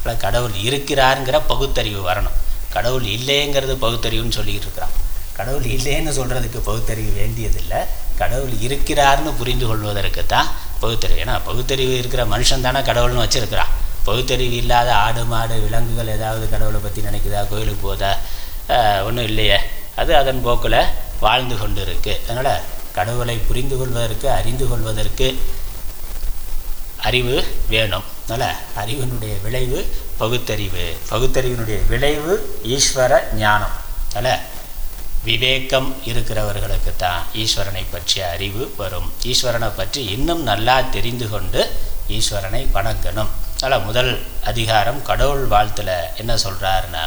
இல்லை கடவுள் இருக்கிறாருங்கிற பகுத்தறிவு வரணும். கடவுள் இல்லைங்கிறது பகுத்தறிவுன்னு சொல்லிக்கிட்டு இருக்கிறான் கடவுள் இல்லைன்னு சொல்கிறதுக்கு பகுத்தறிவு வேண்டியதில்லை. கடவுள் இருக்கிறார்னு புரிந்து கொள்வதற்கு தான் பகுத்தறிவு. ஏன்னா பகுத்தறிவு இருக்கிற மனுஷன் தானே கடவுள்னு வச்சுருக்கிறான். பகுத்தறிவு இல்லாத ஆடு மாடு விலங்குகள் ஏதாவது கடவுளை பற்றி நினைக்குதா? கோயிலுக்கு போதா? ஒன்றும் இல்லையே. அது அதன் போக்கில் வாழ்ந்து கொண்டு இருக்குது அதனால் கடவுளை புரிந்து கொள்வதற்கு அறிந்து கொள்வதற்கு அறிவு வேணும். அதனால் அறிவினுடைய விளைவு பகுத்தறிவு. பகுத்தறிவினுடைய விளைவு ஈஸ்வர ஞானம். அதனால் விவேகம் இருக்கிறவர்களுக்கு தான் ஈஸ்வரனை பற்றிய அறிவு வரும். ஈஸ்வரனை பற்றி இன்னும் நல்லா தெரிந்து கொண்டு ஈஸ்வரனை வணங்கணும். அதனால் முதல் அதிகாரம் கடவுள் வாழ்த்தில் என்ன சொல்கிறாருன்னா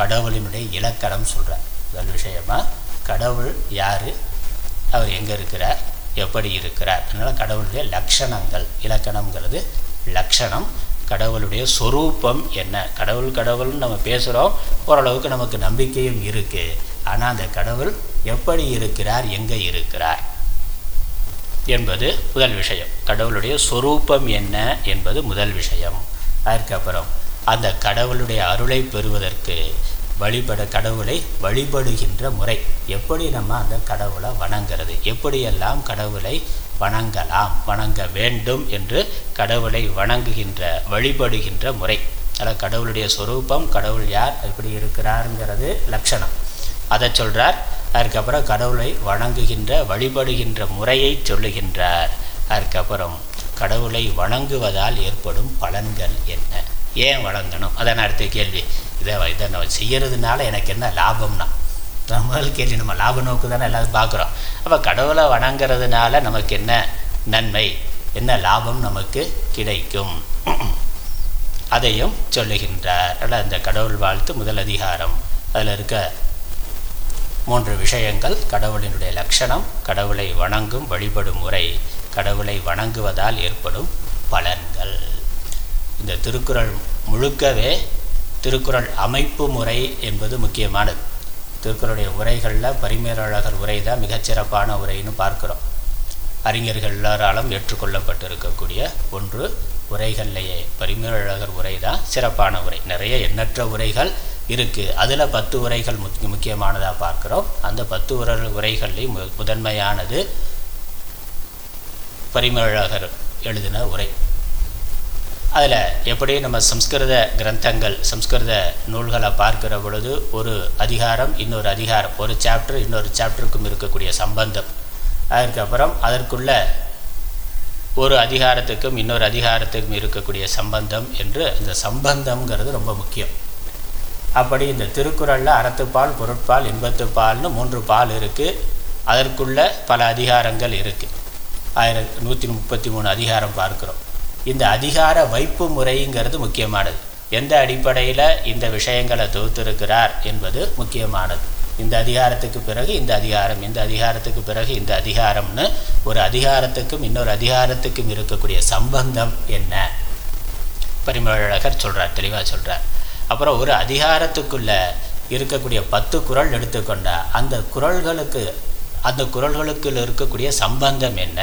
கடவுளினுடைய இலக்கணம் சொல்கிறார் விஷயமா? கடவுள் யார்? அவர் எங்கே இருக்கிறார்? எப்படி இருக்கிறார்? அதனால் கடவுளுடைய லக்ஷணங்கள் இலக்கணங்கிறது லக்ஷணம் கடவுளுடைய சொரூபம் என்ன? கடவுள் கடவுள்னு நம்ம பேசுகிறோம் ஓரளவுக்கு நமக்கு நம்பிக்கையும் இருக்குது ஆனால் அந்த கடவுள் எப்படி இருக்கிறார்? எங்கே இருக்கிறார்? என்பது முதல் விஷயம். கடவுளுடைய சொரூபம் என்ன என்பது முதல் விஷயம். அதற்கப்புறம் அந்த கடவுளுடைய அருளை பெறுவதற்கு வழிபட கடவுளை வழிபடுகின்ற முறை. எப்படி நம்ம அந்த கடவுளை வணங்கிறது? எப்படியெல்லாம் கடவுளை வணங்கலாம்? வணங்க வேண்டும் என்று கடவுளை வணங்குகின்ற வழிபடுகின்ற முறை. அதாவது கடவுளுடைய சொரூபம் கடவுள் யார் எப்படி இருக்கிறாருங்கிறது லட்சணம். அதை சொல்கிறார் அதுக்கப்புறம் கடவுளை வணங்குகின்ற வழிபடுகின்ற முறையை சொல்லுகின்றார். அதுக்கப்புறம் கடவுளை வணங்குவதால் ஏற்படும் பலன்கள் என்ன? ஏன் வணங்கணும்? அதான் அடுத்த கேள்வி. இதை இதை நம்ம செய்கிறதுனால எனக்கு என்ன லாபம்னா நம்ம முதல் கேள்வி நம்ம லாப நோக்கு தானே எல்லாரும் பார்க்குறோம். அப்போ கடவுளை வணங்குறதுனால நமக்கு என்ன நன்மை என்ன லாபம் நமக்கு கிடைக்கும்? <clears throat> அதையும் சொல்லுகின்றார். அல்ல அந்த கடவுள் வாழ்த்து முதல் அதிகாரம். அதில் இருக்க மூன்று விஷயங்கள் கடவுளினுடைய லட்சணம் கடவுளை வணங்கும் வழிபடும் முறை கடவுளை வணங்குவதால் ஏற்படும் பலன்கள். இந்த திருக்குறள் முழுக்கவே திருக்குறள் அமைப்பு முறை என்பது முக்கியமானது. திருக்குறளுடைய உரைகளில் பரிமேலழகர் உரை தான் மிகச்சிறப்பான உரைன்னு பார்க்குறோம். அறிஞர்கள் எல்லாராலும் ஏற்றுக்கொள்ளப்பட்டிருக்கக்கூடிய ஒன்று உரைகள்லேயே. பரிமேலழகர் உரை தான் சிறப்பான உரை. நிறைய எண்ணற்ற உரைகள் இருக்குது அதில் பத்து உரைகள் முக் முக்கியமானதாக பார்க்குறோம். அந்த பத்து உரை உரைகள்லேயும் மு- முதன்மையானது பரிமேலழகர் எழுதின உரை. அதில் எப்படி நம்ம சம்ஸ்கிருத கிரந்தங்கள் சம்ஸ்கிருத நூல்களை பார்க்கிற பொழுது ஒரு அதிகாரம் இன்னொரு அதிகாரம் ஒரு சாப்டர் இன்னொரு சாப்டருக்கும் இருக்கக்கூடிய சம்பந்தம். அதுக்கப்புறம் அதற்குள்ள ஒரு அதிகாரத்துக்கும் இன்னொரு அதிகாரத்துக்கும் இருக்கக்கூடிய சம்பந்தம் என்று இந்த சம்பந்தம்ங்கிறது ரொம்ப முக்கியம். அப்படி இந்த திருக்குறளில் அறத்துப்பால் பொருட்பால் இன்பத்துப்பால்னு மூன்று பால் இருக்குது அதற்குள்ள பல அதிகாரங்கள் இருக்குது ஆயிரத்தி நூற்றி முப்பத்தி மூணு அதிகாரம் பார்க்குறோம். இந்த அதிகார வைப்பு முறைங்கிறது முக்கியமானது. எந்த அடிப்படையில் இந்த விஷயங்களை தொகுத்திருக்கிறார் என்பது முக்கியமானது. இந்த அதிகாரத்துக்கு பிறகு இந்த அதிகாரம் இந்த அதிகாரத்துக்கு பிறகு இந்த அதிகாரம்னு ஒரு அதிகாரத்துக்கும் இன்னொரு அதிகாரத்துக்கும் இருக்கக்கூடிய சம்பந்தம் என்ன? பரிமழகர் சொல்கிறார் தெளிவாக சொல்கிறார் அப்புறம் ஒரு அதிகாரத்துக்குள்ளே இருக்கக்கூடிய பத்து குறள் எடுத்துக்கொண்டா அந்த குறள்களுக்கு அந்த குறள்களுக்குள்ள இருக்கக்கூடிய சம்பந்தம் என்ன?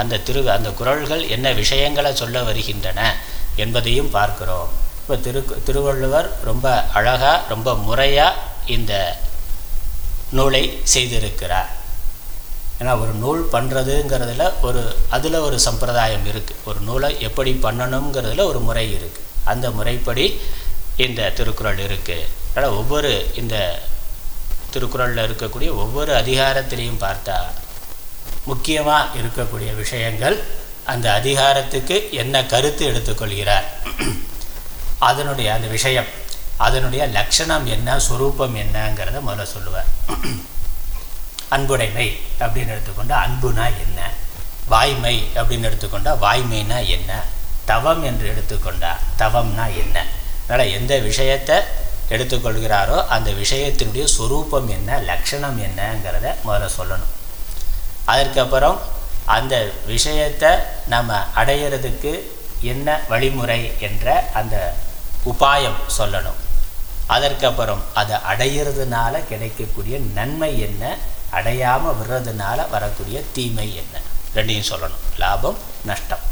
அந்த திரு அந்த குறள்கள் என்ன விஷயங்களை சொல்ல வருகின்றன என்பதையும் பார்க்கிறோம். இப்போ திரு திருவள்ளுவர் ரொம்ப அழகாக ரொம்ப முறையாக இந்த நூலை செய்திருக்கிறார். ஏன்னா ஒரு நூல் பண்ணுறதுங்கிறதுல ஒரு அதில் ஒரு சம்பிரதாயம் இருக்குது ஒரு நூலை எப்படி பண்ணணுங்கிறதுல ஒரு முறை இருக்குது அந்த முறைப்படி இந்த திருக்குறள் இருக்குது அதனால் ஒவ்வொரு இந்த திருக்குறளில் இருக்கக்கூடிய ஒவ்வொரு அதிகாரத்திலையும் பார்த்தா முக்கியமாக இருக்கக்கூடிய விஷயங்கள் அந்த அதிகாரத்துக்கு என்ன கருத்து எடுத்துக்கொள்கிறார். அதனுடைய அந்த விஷயம் அதனுடைய லட்சணம் என்ன சொரூபம் என்னங்கிறத முதல்ல சொல்லுவார். அன்புடைமை அப்படின்னு எடுத்துக்கொண்டால் அன்புனா என்ன? வாய்மை அப்படின்னு எடுத்துக்கொண்டால் வாய்மைனா என்ன? தவம் என்று எடுத்துக்கொண்டால் தவம்னா என்ன? அதனால் எந்த விஷயத்தை எடுத்துக்கொள்கிறாரோ அந்த விஷயத்தினுடைய சொரூபம் என்ன லட்சணம் என்னங்கிறத முதல்ல சொல்லணும். அதற்கப்புறம் அந்த விஷயத்தை நம்ம அடையிறதுக்கு என்ன வழிமுறை என்ற அந்த உபாயம் சொல்லணும். அதற்கப்புறம் அதை அடையிறதுனால கிடைக்கக்கூடிய நன்மை என்ன? அடையாமல் விடுறதுனால வரக்கூடிய தீமை என்ன? ரெண்டையும் சொல்லணும். லாபம் நஷ்டம்.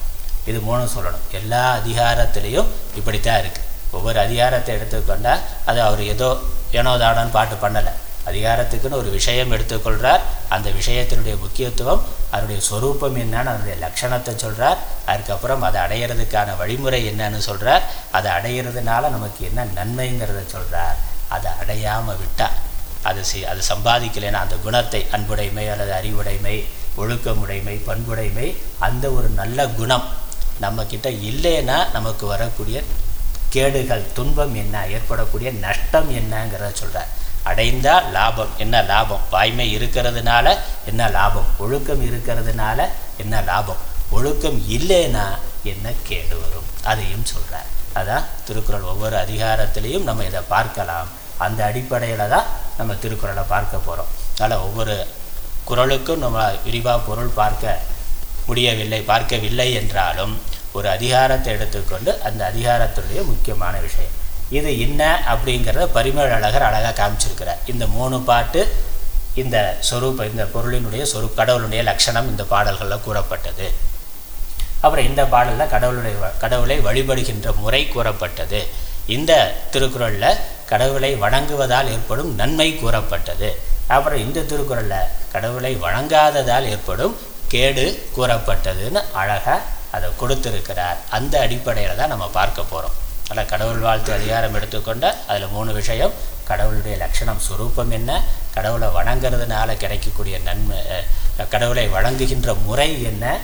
இது மூணும் சொல்லணும். எல்லா அதிகாரத்திலையும் இப்படித்தான் இருக்குது ஒவ்வொரு அதிகாரத்தை எடுத்துக்கொண்டால் அது அவர் ஏதோ ஏனோ தானோன்னு பாட்டு பண்ணலை. அதிகாரத்துக்குன்னு ஒரு விஷயம் எடுத்துக்கொள்கிறார் அந்த விஷயத்தினுடைய முக்கியத்துவம் அதனுடைய சொரூபம் என்னன்னு அதனுடைய லட்சணத்தை சொல்கிறார் அதுக்கப்புறம் அதை அடையிறதுக்கான வழிமுறை என்னன்னு சொல்கிறார் அதை அடையிறதுனால நமக்கு என்ன நன்மைங்கிறத சொல்கிறார் அதை அடையாமல் விட்டால் அது சி அது சம்பாதிக்கலைன்னா அந்த குணத்தை அன்புடைமை அல்லது அறிவுடைமை ஒழுக்கமுடைமை பண்புடைமை அந்த ஒரு நல்ல குணம் நம்மக்கிட்ட இல்லைன்னா நமக்கு வரக்கூடிய கேடுகள் துன்பம் என்ன ஏற்படக்கூடிய நஷ்டம் என்னங்கிறத சொல்கிறார் அடைந்தால் லாபம். என்ன லாபம்? வாய்மை இருக்கிறதுனால என்ன லாபம்? ஒழுக்கம் இருக்கிறதுனால என்ன லாபம்? ஒழுக்கம் இல்லைன்னா என்ன கேடு வரும்? அதையும் சொல்கிறார் அதான் திருக்குறள். ஒவ்வொரு அதிகாரத்திலையும் நம்ம இதை பார்க்கலாம். அந்த அடிப்படையில் தான் நம்ம திருக்குறளை பார்க்க போகிறோம் அதனால் ஒவ்வொரு குறளுக்கும் நம்ம விரிவாக பொருள் பார்க்க முடியவில்லை பார்க்கவில்லை என்றாலும் ஒரு அதிகாரத்தை எடுத்துக்கொண்டு அந்த அதிகாரத்துடைய முக்கியமான விஷயம். இது என்ன அப்படிங்கிறத பரிமேல் அழகர் அழகாக காமிச்சிருக்கிறார். இந்த மூணு பாட்டு இந்த சொரூப இந்த பொருளினுடைய சொரு கடவுளுடைய லட்சணம் இந்த பாடல்களில் கூறப்பட்டது. அப்புறம் இந்த பாடலில் கடவுளுடைய கடவுளை வழிபடுகின்ற முறை கூறப்பட்டது. இந்த திருக்குறளில் கடவுளை வணங்குவதால் ஏற்படும் நன்மை கூறப்பட்டது. அப்புறம் இந்த திருக்குறளில் கடவுளை வணங்காததால் ஏற்படும் கேடு கூறப்பட்டதுன்னு அழகாக அதை கொடுத்துருக்கிறார். அந்த அடிப்படையில் தான் நம்ம பார்க்க போகிறோம் பல கடவுள் வாழ்த்து அதிகாரம் எடுத்துக்கொண்ட அதில் மூணு விஷயம். கடவுளுடைய லட்சணம் சுரூபம் என்ன? கடவுளை வணங்குறதுனால கிடைக்கக்கூடிய நன்மை கடவுளை வணங்குகின்ற முறை என்ன?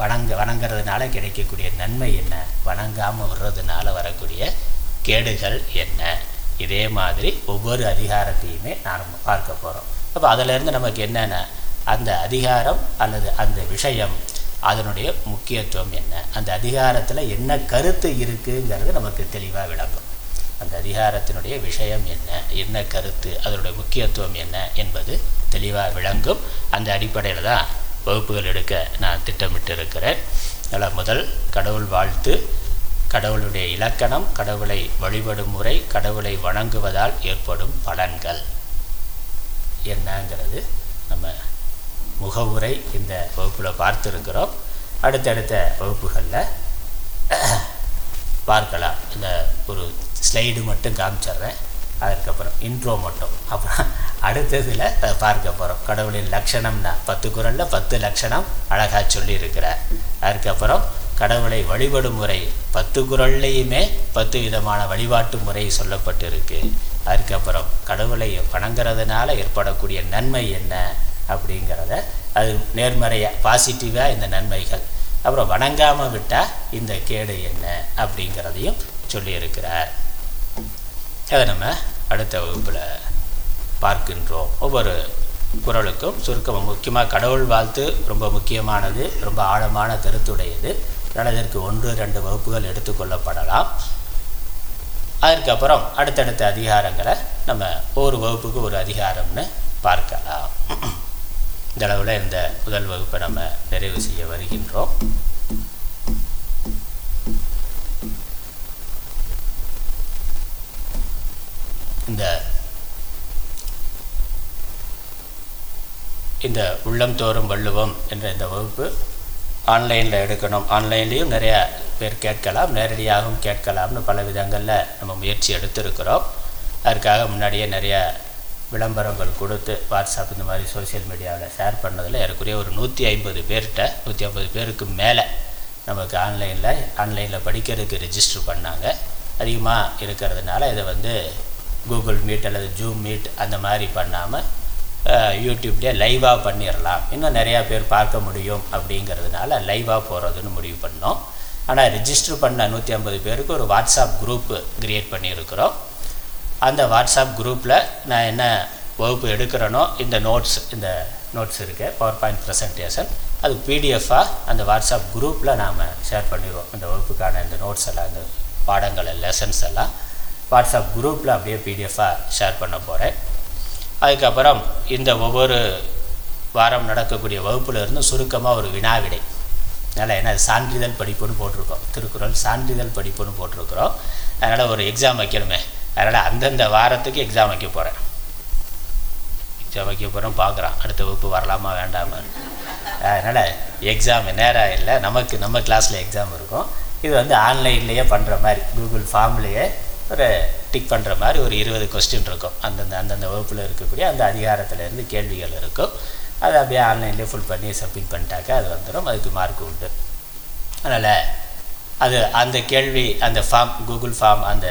வணங்க வணங்குறதுனால கிடைக்கக்கூடிய நன்மை என்ன? வணங்காமல் விடுறதுனால வரக்கூடிய கேடுகள் என்ன? இதே மாதிரி ஒவ்வொரு அதிகாரத்தையுமே நாம் பார்க்க போகிறோம் அப்போ அதிலேருந்து நமக்கு என்னென்ன அந்த அதிகாரம் அல்லது அந்த விஷயம் அதனுடைய முக்கியத்துவம் என்ன? அந்த அதிகாரத்தில் என்ன கருத்து இருக்குங்கிறது நமக்கு தெளிவாக விளங்கும். அந்த அதிகாரத்தினுடைய விஷயம் என்ன? என்ன கருத்து? அதனுடைய முக்கியத்துவம் என்ன என்பது தெளிவாக விளங்கும். அந்த அடிப்படையில் தான் வகுப்புகள் எடுக்க நான் திட்டமிட்டு இருக்கிறேன் அதில் முதல் கடவுள் வாழ்த்து. கடவுளுடைய இலக்கணம் கடவுளை வழிபடும் முறை கடவுளை வணங்குவதால் ஏற்படும் பலன்கள். என்னங்கிறது நம்ம முகவுரை இந்த வகுப்பில் பார்த்துருக்கிறோம். அடுத்தடுத்த வகுப்புகளில் <clears throat> பார்க்கலாம். இந்த ஒரு ஸ்லைடு மட்டும் காமிச்சிட்றேன். அதுக்கப்புறம் இன்ட்ரோ மட்டும். அப்புறம் அடுத்ததில் பார்க்க போகிறோம் கடவுளின் லட்சணம்னா பத்து குறளில் பத்து லட்சணம் அழகாக சொல்லியிருக்கிறார். அதுக்கப்புறம் கடவுளை வழிபடும் முறை பத்து குரல்லையுமே பத்து விதமான வழிபாட்டு முறை சொல்லப்பட்டிருக்கு. அதுக்கப்புறம் கடவுளை வணங்குறதுனால ஏற்படக்கூடிய நன்மை என்ன? அப்படிங்கிறத அது நேர்மறையாக பாசிட்டிவாக இந்த நன்மைகள். அப்புறம் வணங்காமல் விட்டால் இந்த கேடு என்ன அப்படிங்கிறதையும் சொல்லியிருக்கிறார். அதை நம்ம அடுத்த வகுப்பில் பார்க்கின்றோம். ஒவ்வொரு குறளுக்கும் சுருக்கம் முக்கியமாக கடவுள் வாழ்த்து ரொம்ப முக்கியமானது ரொம்ப ஆழமான கருத்துடையது. அதனால் இதற்கு ஒன்று ரெண்டு வகுப்புகள் எடுத்துக்கொள்ளப்படலாம் அதற்கப்புறம் அடுத்தடுத்த அதிகாரங்களை நம்ம ஒரு வகுப்புக்கு ஒரு அதிகாரம்னு பார்க்கலாம். இந்த அளவில் இந்த முதல் வகுப்பை நம்ம நிறைவு செய்ய வருகின்றோம். இந்த இந்த உள்ளம் தோறும் வள்ளுவம் என்ற இந்த வகுப்பு ஆன்லைனில் எடுக்கணும். ஆன்லைன்லேயும் நிறைய பேர் கேட்கலாம் நேரடியாகவும் கேட்கலாம்னு பல விதங்களில் நம்ம முயற்சி எடுத்திருக்கிறோம். அதற்காக முன்னாடியே நிறைய விளம்பரங்கள் கொடுத்து வாட்ஸ்அப் இந்த மாதிரி சோஷியல் மீடியாவில் ஷேர் பண்ணதில் ஏறக்குறைய ஒரு நூற்றி ஐம்பது பேர்கிட்ட நூற்றி ஐம்பது பேருக்கு மேலே நமக்கு ஆன்லைனில் ஆன்லைனில் படிக்கிறதுக்கு ரிஜிஸ்டர் பண்ணாங்க. அதிகமாக இருக்கிறதுனால இதை வந்து கூகுள் மீட் அல்லது ஜூம் மீட் அந்த மாதிரி பண்ணாமல் யூடியூப்லேயே லைவாக பண்ணிடலாம் இன்னும் நிறையா பேர் பார்க்க முடியும் அப்படிங்கிறதுனால லைவாக போகிறதுன்னு முடிவு பண்ணோம். ஆனால் ரிஜிஸ்டர் பண்ண நூற்றி ஐம்பது பேருக்கு ஒரு வாட்ஸ்அப் குரூப்பு க்ரியேட் பண்ணியிருக்கிறோம். அந்த வாட்ஸ்அப் குரூப்பில் நான் என்ன வகுப்பு எடுக்கிறேனோ இந்த நோட்ஸ் இந்த நோட்ஸ் இருக்குது பவர் பாயிண்ட் ப்ரெசன்டேஷன் அது பிடிஎஃபாக அந்த வாட்ஸ்அப் குரூப்பில் நாம் ஷேர் பண்ணிடுவோம். இந்த வகுப்புக்கான இந்த நோட்ஸ் எல்லாம் இந்த பாடங்கள் லெசன்ஸ் எல்லாம் வாட்ஸ்அப் குரூப்பில் அப்படியே பிடிஎஃபாக ஷேர் பண்ண போகிறேன் அதுக்கப்புறம் இந்த ஒவ்வொரு வாரம் நடக்கக்கூடிய வகுப்பில் இருந்து சுருக்கமாக ஒரு வினாவிடை. அதனால் என்ன சான்றிதழ் படிப்புன்னு போட்டிருக்கோம். திருக்குறள் சான்றிதழ் படிப்புன்னு போட்டிருக்கிறோம். அதனால் ஒரு எக்ஸாம் வைக்கணுமே. அதனால் அந்தந்த வாரத்துக்கு எக்ஸாம் வைக்க போகிறேன் எக்ஸாம் வைக்க போகிறோம் பார்க்குறான். அடுத்த வகுப்பு வரலாமா வேண்டாமா? அதனால் எக்ஸாம் நேராக இல்லை நமக்கு நம்ம கிளாஸில் எக்ஸாம் இருக்கும். இது வந்து ஆன்லைன்லேயே பண்ணுற மாதிரி கூகுள் ஃபார்ம்லேயே ஒரு டிக் பண்ணுற மாதிரி ஒரு இருபது கொஸ்டின் இருக்கும். அந்தந்த அந்தந்த வகுப்பில் இருக்கக்கூடிய அந்த அதிகாரத்துலேருந்து கேள்விகள் இருக்கும். அதை அப்படியே ஆன்லைன்லேயே ஃபுல் பண்ணி சப்மிட் பண்ணிட்டாக்க அது வந்துடும் அதுக்கு மார்க் உண்டு. அதனால் அது அந்த கேள்வி அந்த ஃபார்ம் கூகுள் ஃபார்ம் அந்த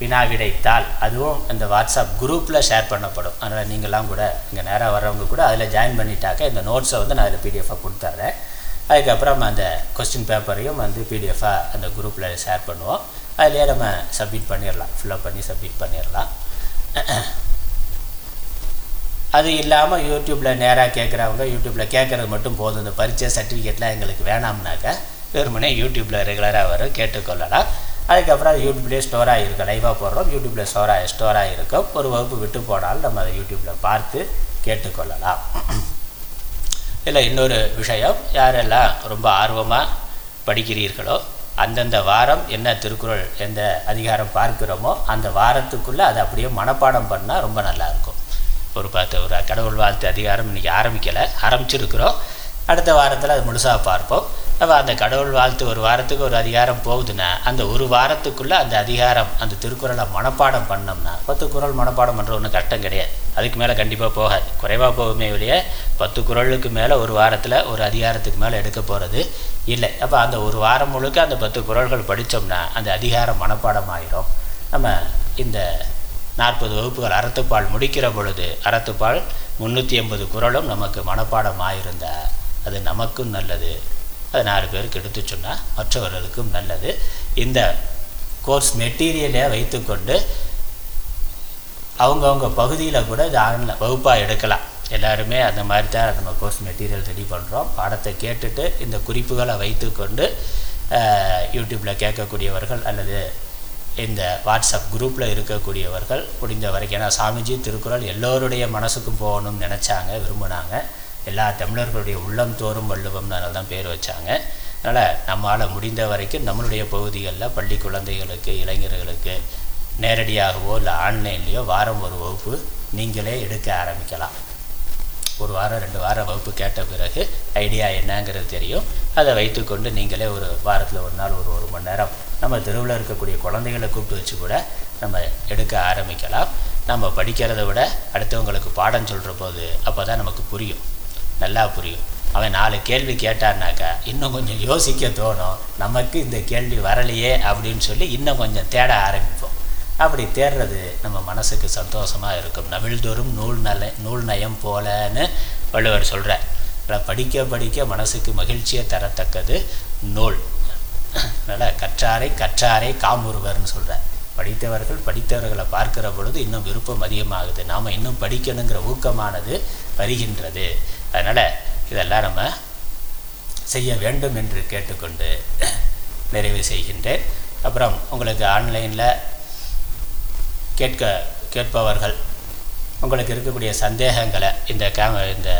வினா விடைத்தாள் அதுவும் அந்த வாட்ஸ்அப் குரூப்பில் ஷேர் பண்ணப்படும். அதனால் நீங்களாம் கூட இங்கே நேராக வர்றவங்க கூட அதில் ஜாயின் பண்ணிட்டாக்க இந்த நோட்ஸை வந்து நான் அதில் பிடிஎஃபாக கொடுத்துட்றேன் அதுக்கப்புறம் அந்த கொஸ்டின் பேப்பரையும் வந்து பிடிஎஃபாக அந்த குரூப்பில் ஷேர் பண்ணுவோம். அதிலே நம்ம சப்மிட் பண்ணிடலாம் ஃபில்லப் பண்ணி சப்மிட் பண்ணிடலாம் அது இல்லாமல் யூடியூப்பில் நேராக கேட்குறவங்க யூடியூப்பில் கேட்குறது மட்டும் போதும். இந்த பரீட்சை சர்டிஃபிகேட்லாம் எங்களுக்கு வேணாம்னாக்கா வெறுமனே யூடியூப்பில் ரெகுலராக வரும். கேட்டுக்கொள்ளலாம். அதுக்கப்புறம் அது யூடியூப்லேயே ஸ்டோர் ஆகிருக்கும் லைவாக போடுறோம். யூடியூப்பில் ஸ்டோர் ஆகி ஸ்டோர் ஆகிருக்கும் ஒரு வகுப்பு விட்டு போனாலும் நம்ம அதை யூடியூப்பில் பார்த்து கேட்டுக்கொள்ளலாம். இல்லை இன்னொரு விஷயம். யாரெல்லாம் ரொம்ப ஆர்வமாக படிக்கிறீர்களோ அந்தந்த வாரம் என்ன திருக்குறள் எந்த அதிகாரம் பார்க்கிறோமோ அந்த வாரத்துக்குள்ளே அதை அப்படியே மனப்பாடம் பண்ணால் ரொம்ப நல்லாயிருக்கும் ஒரு பத்து ஒரு கடவுள் வாழ்த்து அதிகாரம் இன்றைக்கி ஆரம்பிக்கலை ஆரம்பிச்சிருக்கிறோம். அடுத்த வாரத்தில் அது முழுசாக பார்ப்போம். அப்போ அந்த கடவுள் வாழ்த்து ஒரு வாரத்துக்கு ஒரு அதிகாரம் போகுதுன்னா அந்த ஒரு வாரத்துக்குள்ளே அந்த அதிகாரம் அந்த திருக்குறளை மனப்பாடம் பண்ணோம்னா பத்து குறள் மனப்பாடம் பண்ணுற ஒன்றும் கஷ்டம் கிடையாது. அதுக்கு மேலே கண்டிப்பாக போகாது. குறைவாக போகுமே வெளியே பத்து குறளுக்கு மேலே ஒரு வாரத்தில் ஒரு அதிகாரத்துக்கு மேலே எடுக்க போகிறது இல்லை. அப்போ அந்த ஒரு வாரம் முழுக்க அந்த பத்து குறள்கள் படித்தோம்னா அந்த அதிகாரம் மனப்பாடம் ஆகிடும் நம்ம இந்த நாற்பது வகுப்புகள் அறத்துப்பால் முடிக்கிற பொழுது அறத்துப்பால் முந்நூற்றி எண்பது குறளும் நமக்கு மனப்பாடம் ஆயிருந்தா அது நமக்கும் நல்லது. அது நாலு பேருக்கு எடுத்து சொன்னால் மற்றவர்களுக்கும் நல்லது. இந்த கோர்ஸ் மெட்டீரியலை வைத்துக்கொண்டு அவங்கவுங்க பகுதியில் கூட இது ஆன்ல வகுப்பாக எடுக்கலாம். எல்லாருமே அந்த மாதிரி தான் நம்ம கோர்ஸ் மெட்டீரியல் ரெடி பண்ணுறோம் பாடத்தை கேட்டுட்டு இந்த குறிப்புகளை வைத்துக்கொண்டு யூடியூப்பில் கேட்கக்கூடியவர்கள் அல்லது இந்த வாட்ஸ்அப் குரூப்பில் இருக்கக்கூடியவர்கள் முடிந்த வரைக்கும் ஏன்னா சாமிஜி திருக்குறள் எல்லோருடைய மனசுக்கும் போகணும்னு நினச்சாங்க விரும்பினாங்க. எல்லா தமிழர்களுடைய உள்ளம் தோறும் வள்ளுவம்னு அதனால தான் பேர் வச்சாங்க. அதனால் நம்மளால் முடிந்த வரைக்கும் நம்மளுடைய பகுதிகளில் பள்ளி குழந்தைகளுக்கு இளைஞர்களுக்கு நேரடியாகவோ இல்லை ஆன்லைன்லேயோ வாரம் ஒரு வகுப்பு நீங்களே எடுக்க ஆரம்பிக்கலாம். ஒரு வாரம் ரெண்டு வாரம் வகுப்பு கேட்ட பிறகு ஐடியா என்னங்கிறது தெரியும். அதை வைத்துக்கொண்டு நீங்களே ஒரு வாரத்தில் ஒரு நாள் ஒரு ஒரு மணி நேரம் நம்ம தெருவில் இருக்கக்கூடிய குழந்தைகளை கூப்பிட்டு வச்சு கூட நம்ம எடுக்க ஆரம்பிக்கலாம். நம்ம படிக்கிறத விட அடுத்தவங்களுக்கு பாடம் சொல்கிற போது அப்போ தான் நமக்கு புரியும். நல்லா புரியும். அவன் நாலு கேள்வி கேட்டான்னாக்கா இன்னும் கொஞ்சம் யோசிக்க தோணும். நமக்கு இந்த கேள்வி வரலையே அப்படின்னு சொல்லி இன்னும் கொஞ்சம் தேட ஆரம்பிப்போம். அப்படி தேடுறது நம்ம மனசுக்கு சந்தோஷமாக இருக்கும். நவிழ்தோறும் நூல் நல நூல் நயம் போலன்னு வள்ளுவர் சொல்கிறார் அதனால் படிக்க படிக்க மனசுக்கு மகிழ்ச்சியை தரத்தக்கது நூல். அதனால் கற்றாரை கற்றாரை காமுறுவர்னு சொல்கிறார் படித்தவர்கள் படித்தவர்களை பார்க்கிற பொழுது இன்னும் விருப்பம் அதிகமாகுது. நாம் இன்னும் படிக்கணுங்கிற ஊக்கமானது வருகின்றது. அதனால் இதெல்லாம் நம்ம செய்ய வேண்டும் என்று கேட்டுக்கொண்டு நிறைவு செய்கின்றேன். அப்புறம் உங்களுக்கு ஆன்லைனில் கேட்க கேட்பவர்கள் உங்களுக்கு இருக்கக்கூடிய சந்தேகங்களை இந்த கேம இந்த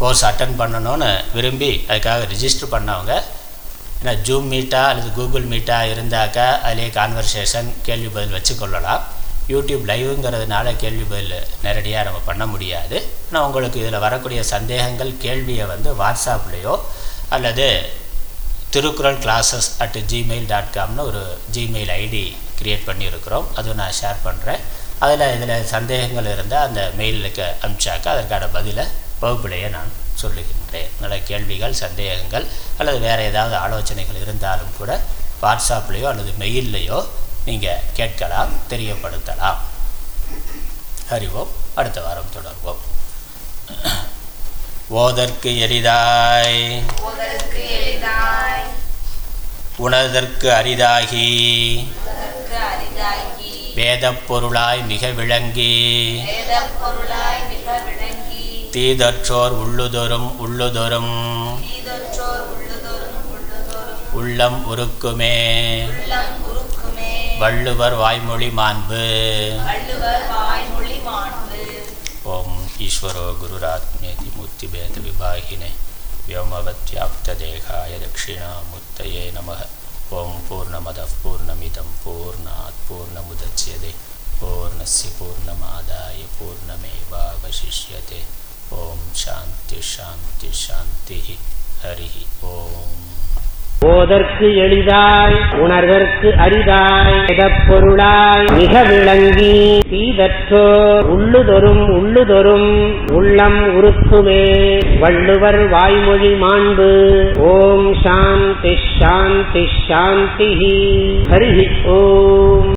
கோர்ஸ் அட்டன் பண்ணணும்னு விரும்பி அதுக்காக ரிஜிஸ்டர் பண்ணவங்க ஏன்னா ஜூம் மீட்டா அல்லது கூகுள் மீட்டாக இருந்தாக்கா அதிலே கான்வர்சேஷன் கேள்வி பதில் வச்சுக்கொள்ளலாம். யூடியூப் லைவுங்கிறதுனால கேள்வி பதில் நேரடியாக நம்ம பண்ண முடியாது. நான் உங்களுக்கு இதில் வரக்கூடிய சந்தேகங்கள் கேள்வியை வந்து வாட்ஸ்அப்லேயோ அல்லது Thirukkural classes at Gmail dot காம்னு ஒரு ஜிமெயில் ஐடி க்ரியேட் பண்ணியிருக்கிறோம். அதுவும் நான் ஷேர் பண்ணுறேன் அதில் இதில் சந்தேகங்கள் இருந்தால் அந்த மெயிலுக்கு அனுப்பிச்சாக்கா அதற்கான பதிலை வகுப்பிலேயே நான் சொல்லுகின்றேன். நல்ல கேள்விகள் சந்தேகங்கள் அல்லது வேறு ஏதாவது ஆலோசனைகள் இருந்தாலும் கூட வாட்ஸ்அப்லேயோ அல்லது மெயில்லையோ நீங்கள் கேட்கலாம் தெரியப்படுத்தலாம். அறிவோம் அடுத்த வாரம் தொடர்வோம். ஓதற்கு எளிதாய். உணர்தற்கு அரிதாகி. உலகற்கு அரிதாகி. வேதப் பொருளாய் மிக விளங்கி. தீதற்றோர் உள்ளுதொரும் உள்ளுதொரும். உள்ளம் உருக்குமே. வள்ளுவர் வாய்மொழி மாண்பு. ஓம் ईश्वरो गुरुरात्मेति मूर्तिभेदविवाहिने व्योमवत्याप्तदेहाय दक्षिणामूर्तये नमः। ॐ पूर्णमदः पूर्णमिदं पूर्णात् पूर्णमुदच्यते। पूर्णस्य पूर्णमादाय पूर्णमेवावशिष्यते। ॐ शान्तिशान्तिशान्तिः हरिः ॐ ஓதற்கு எளிதாய் உணர்தற்கு அரிதாய் பொருளாய் மிக விளங்கி தீதற்றோ உள்ளுதொரும் உள்ளுதொரும் உள்ளம் உருக்குமே வள்ளுவர் வாய்மொழி மாண்பு ஓம் சாந்தி ஷாந்தி ஷாந்தி ஹரி ஓம்.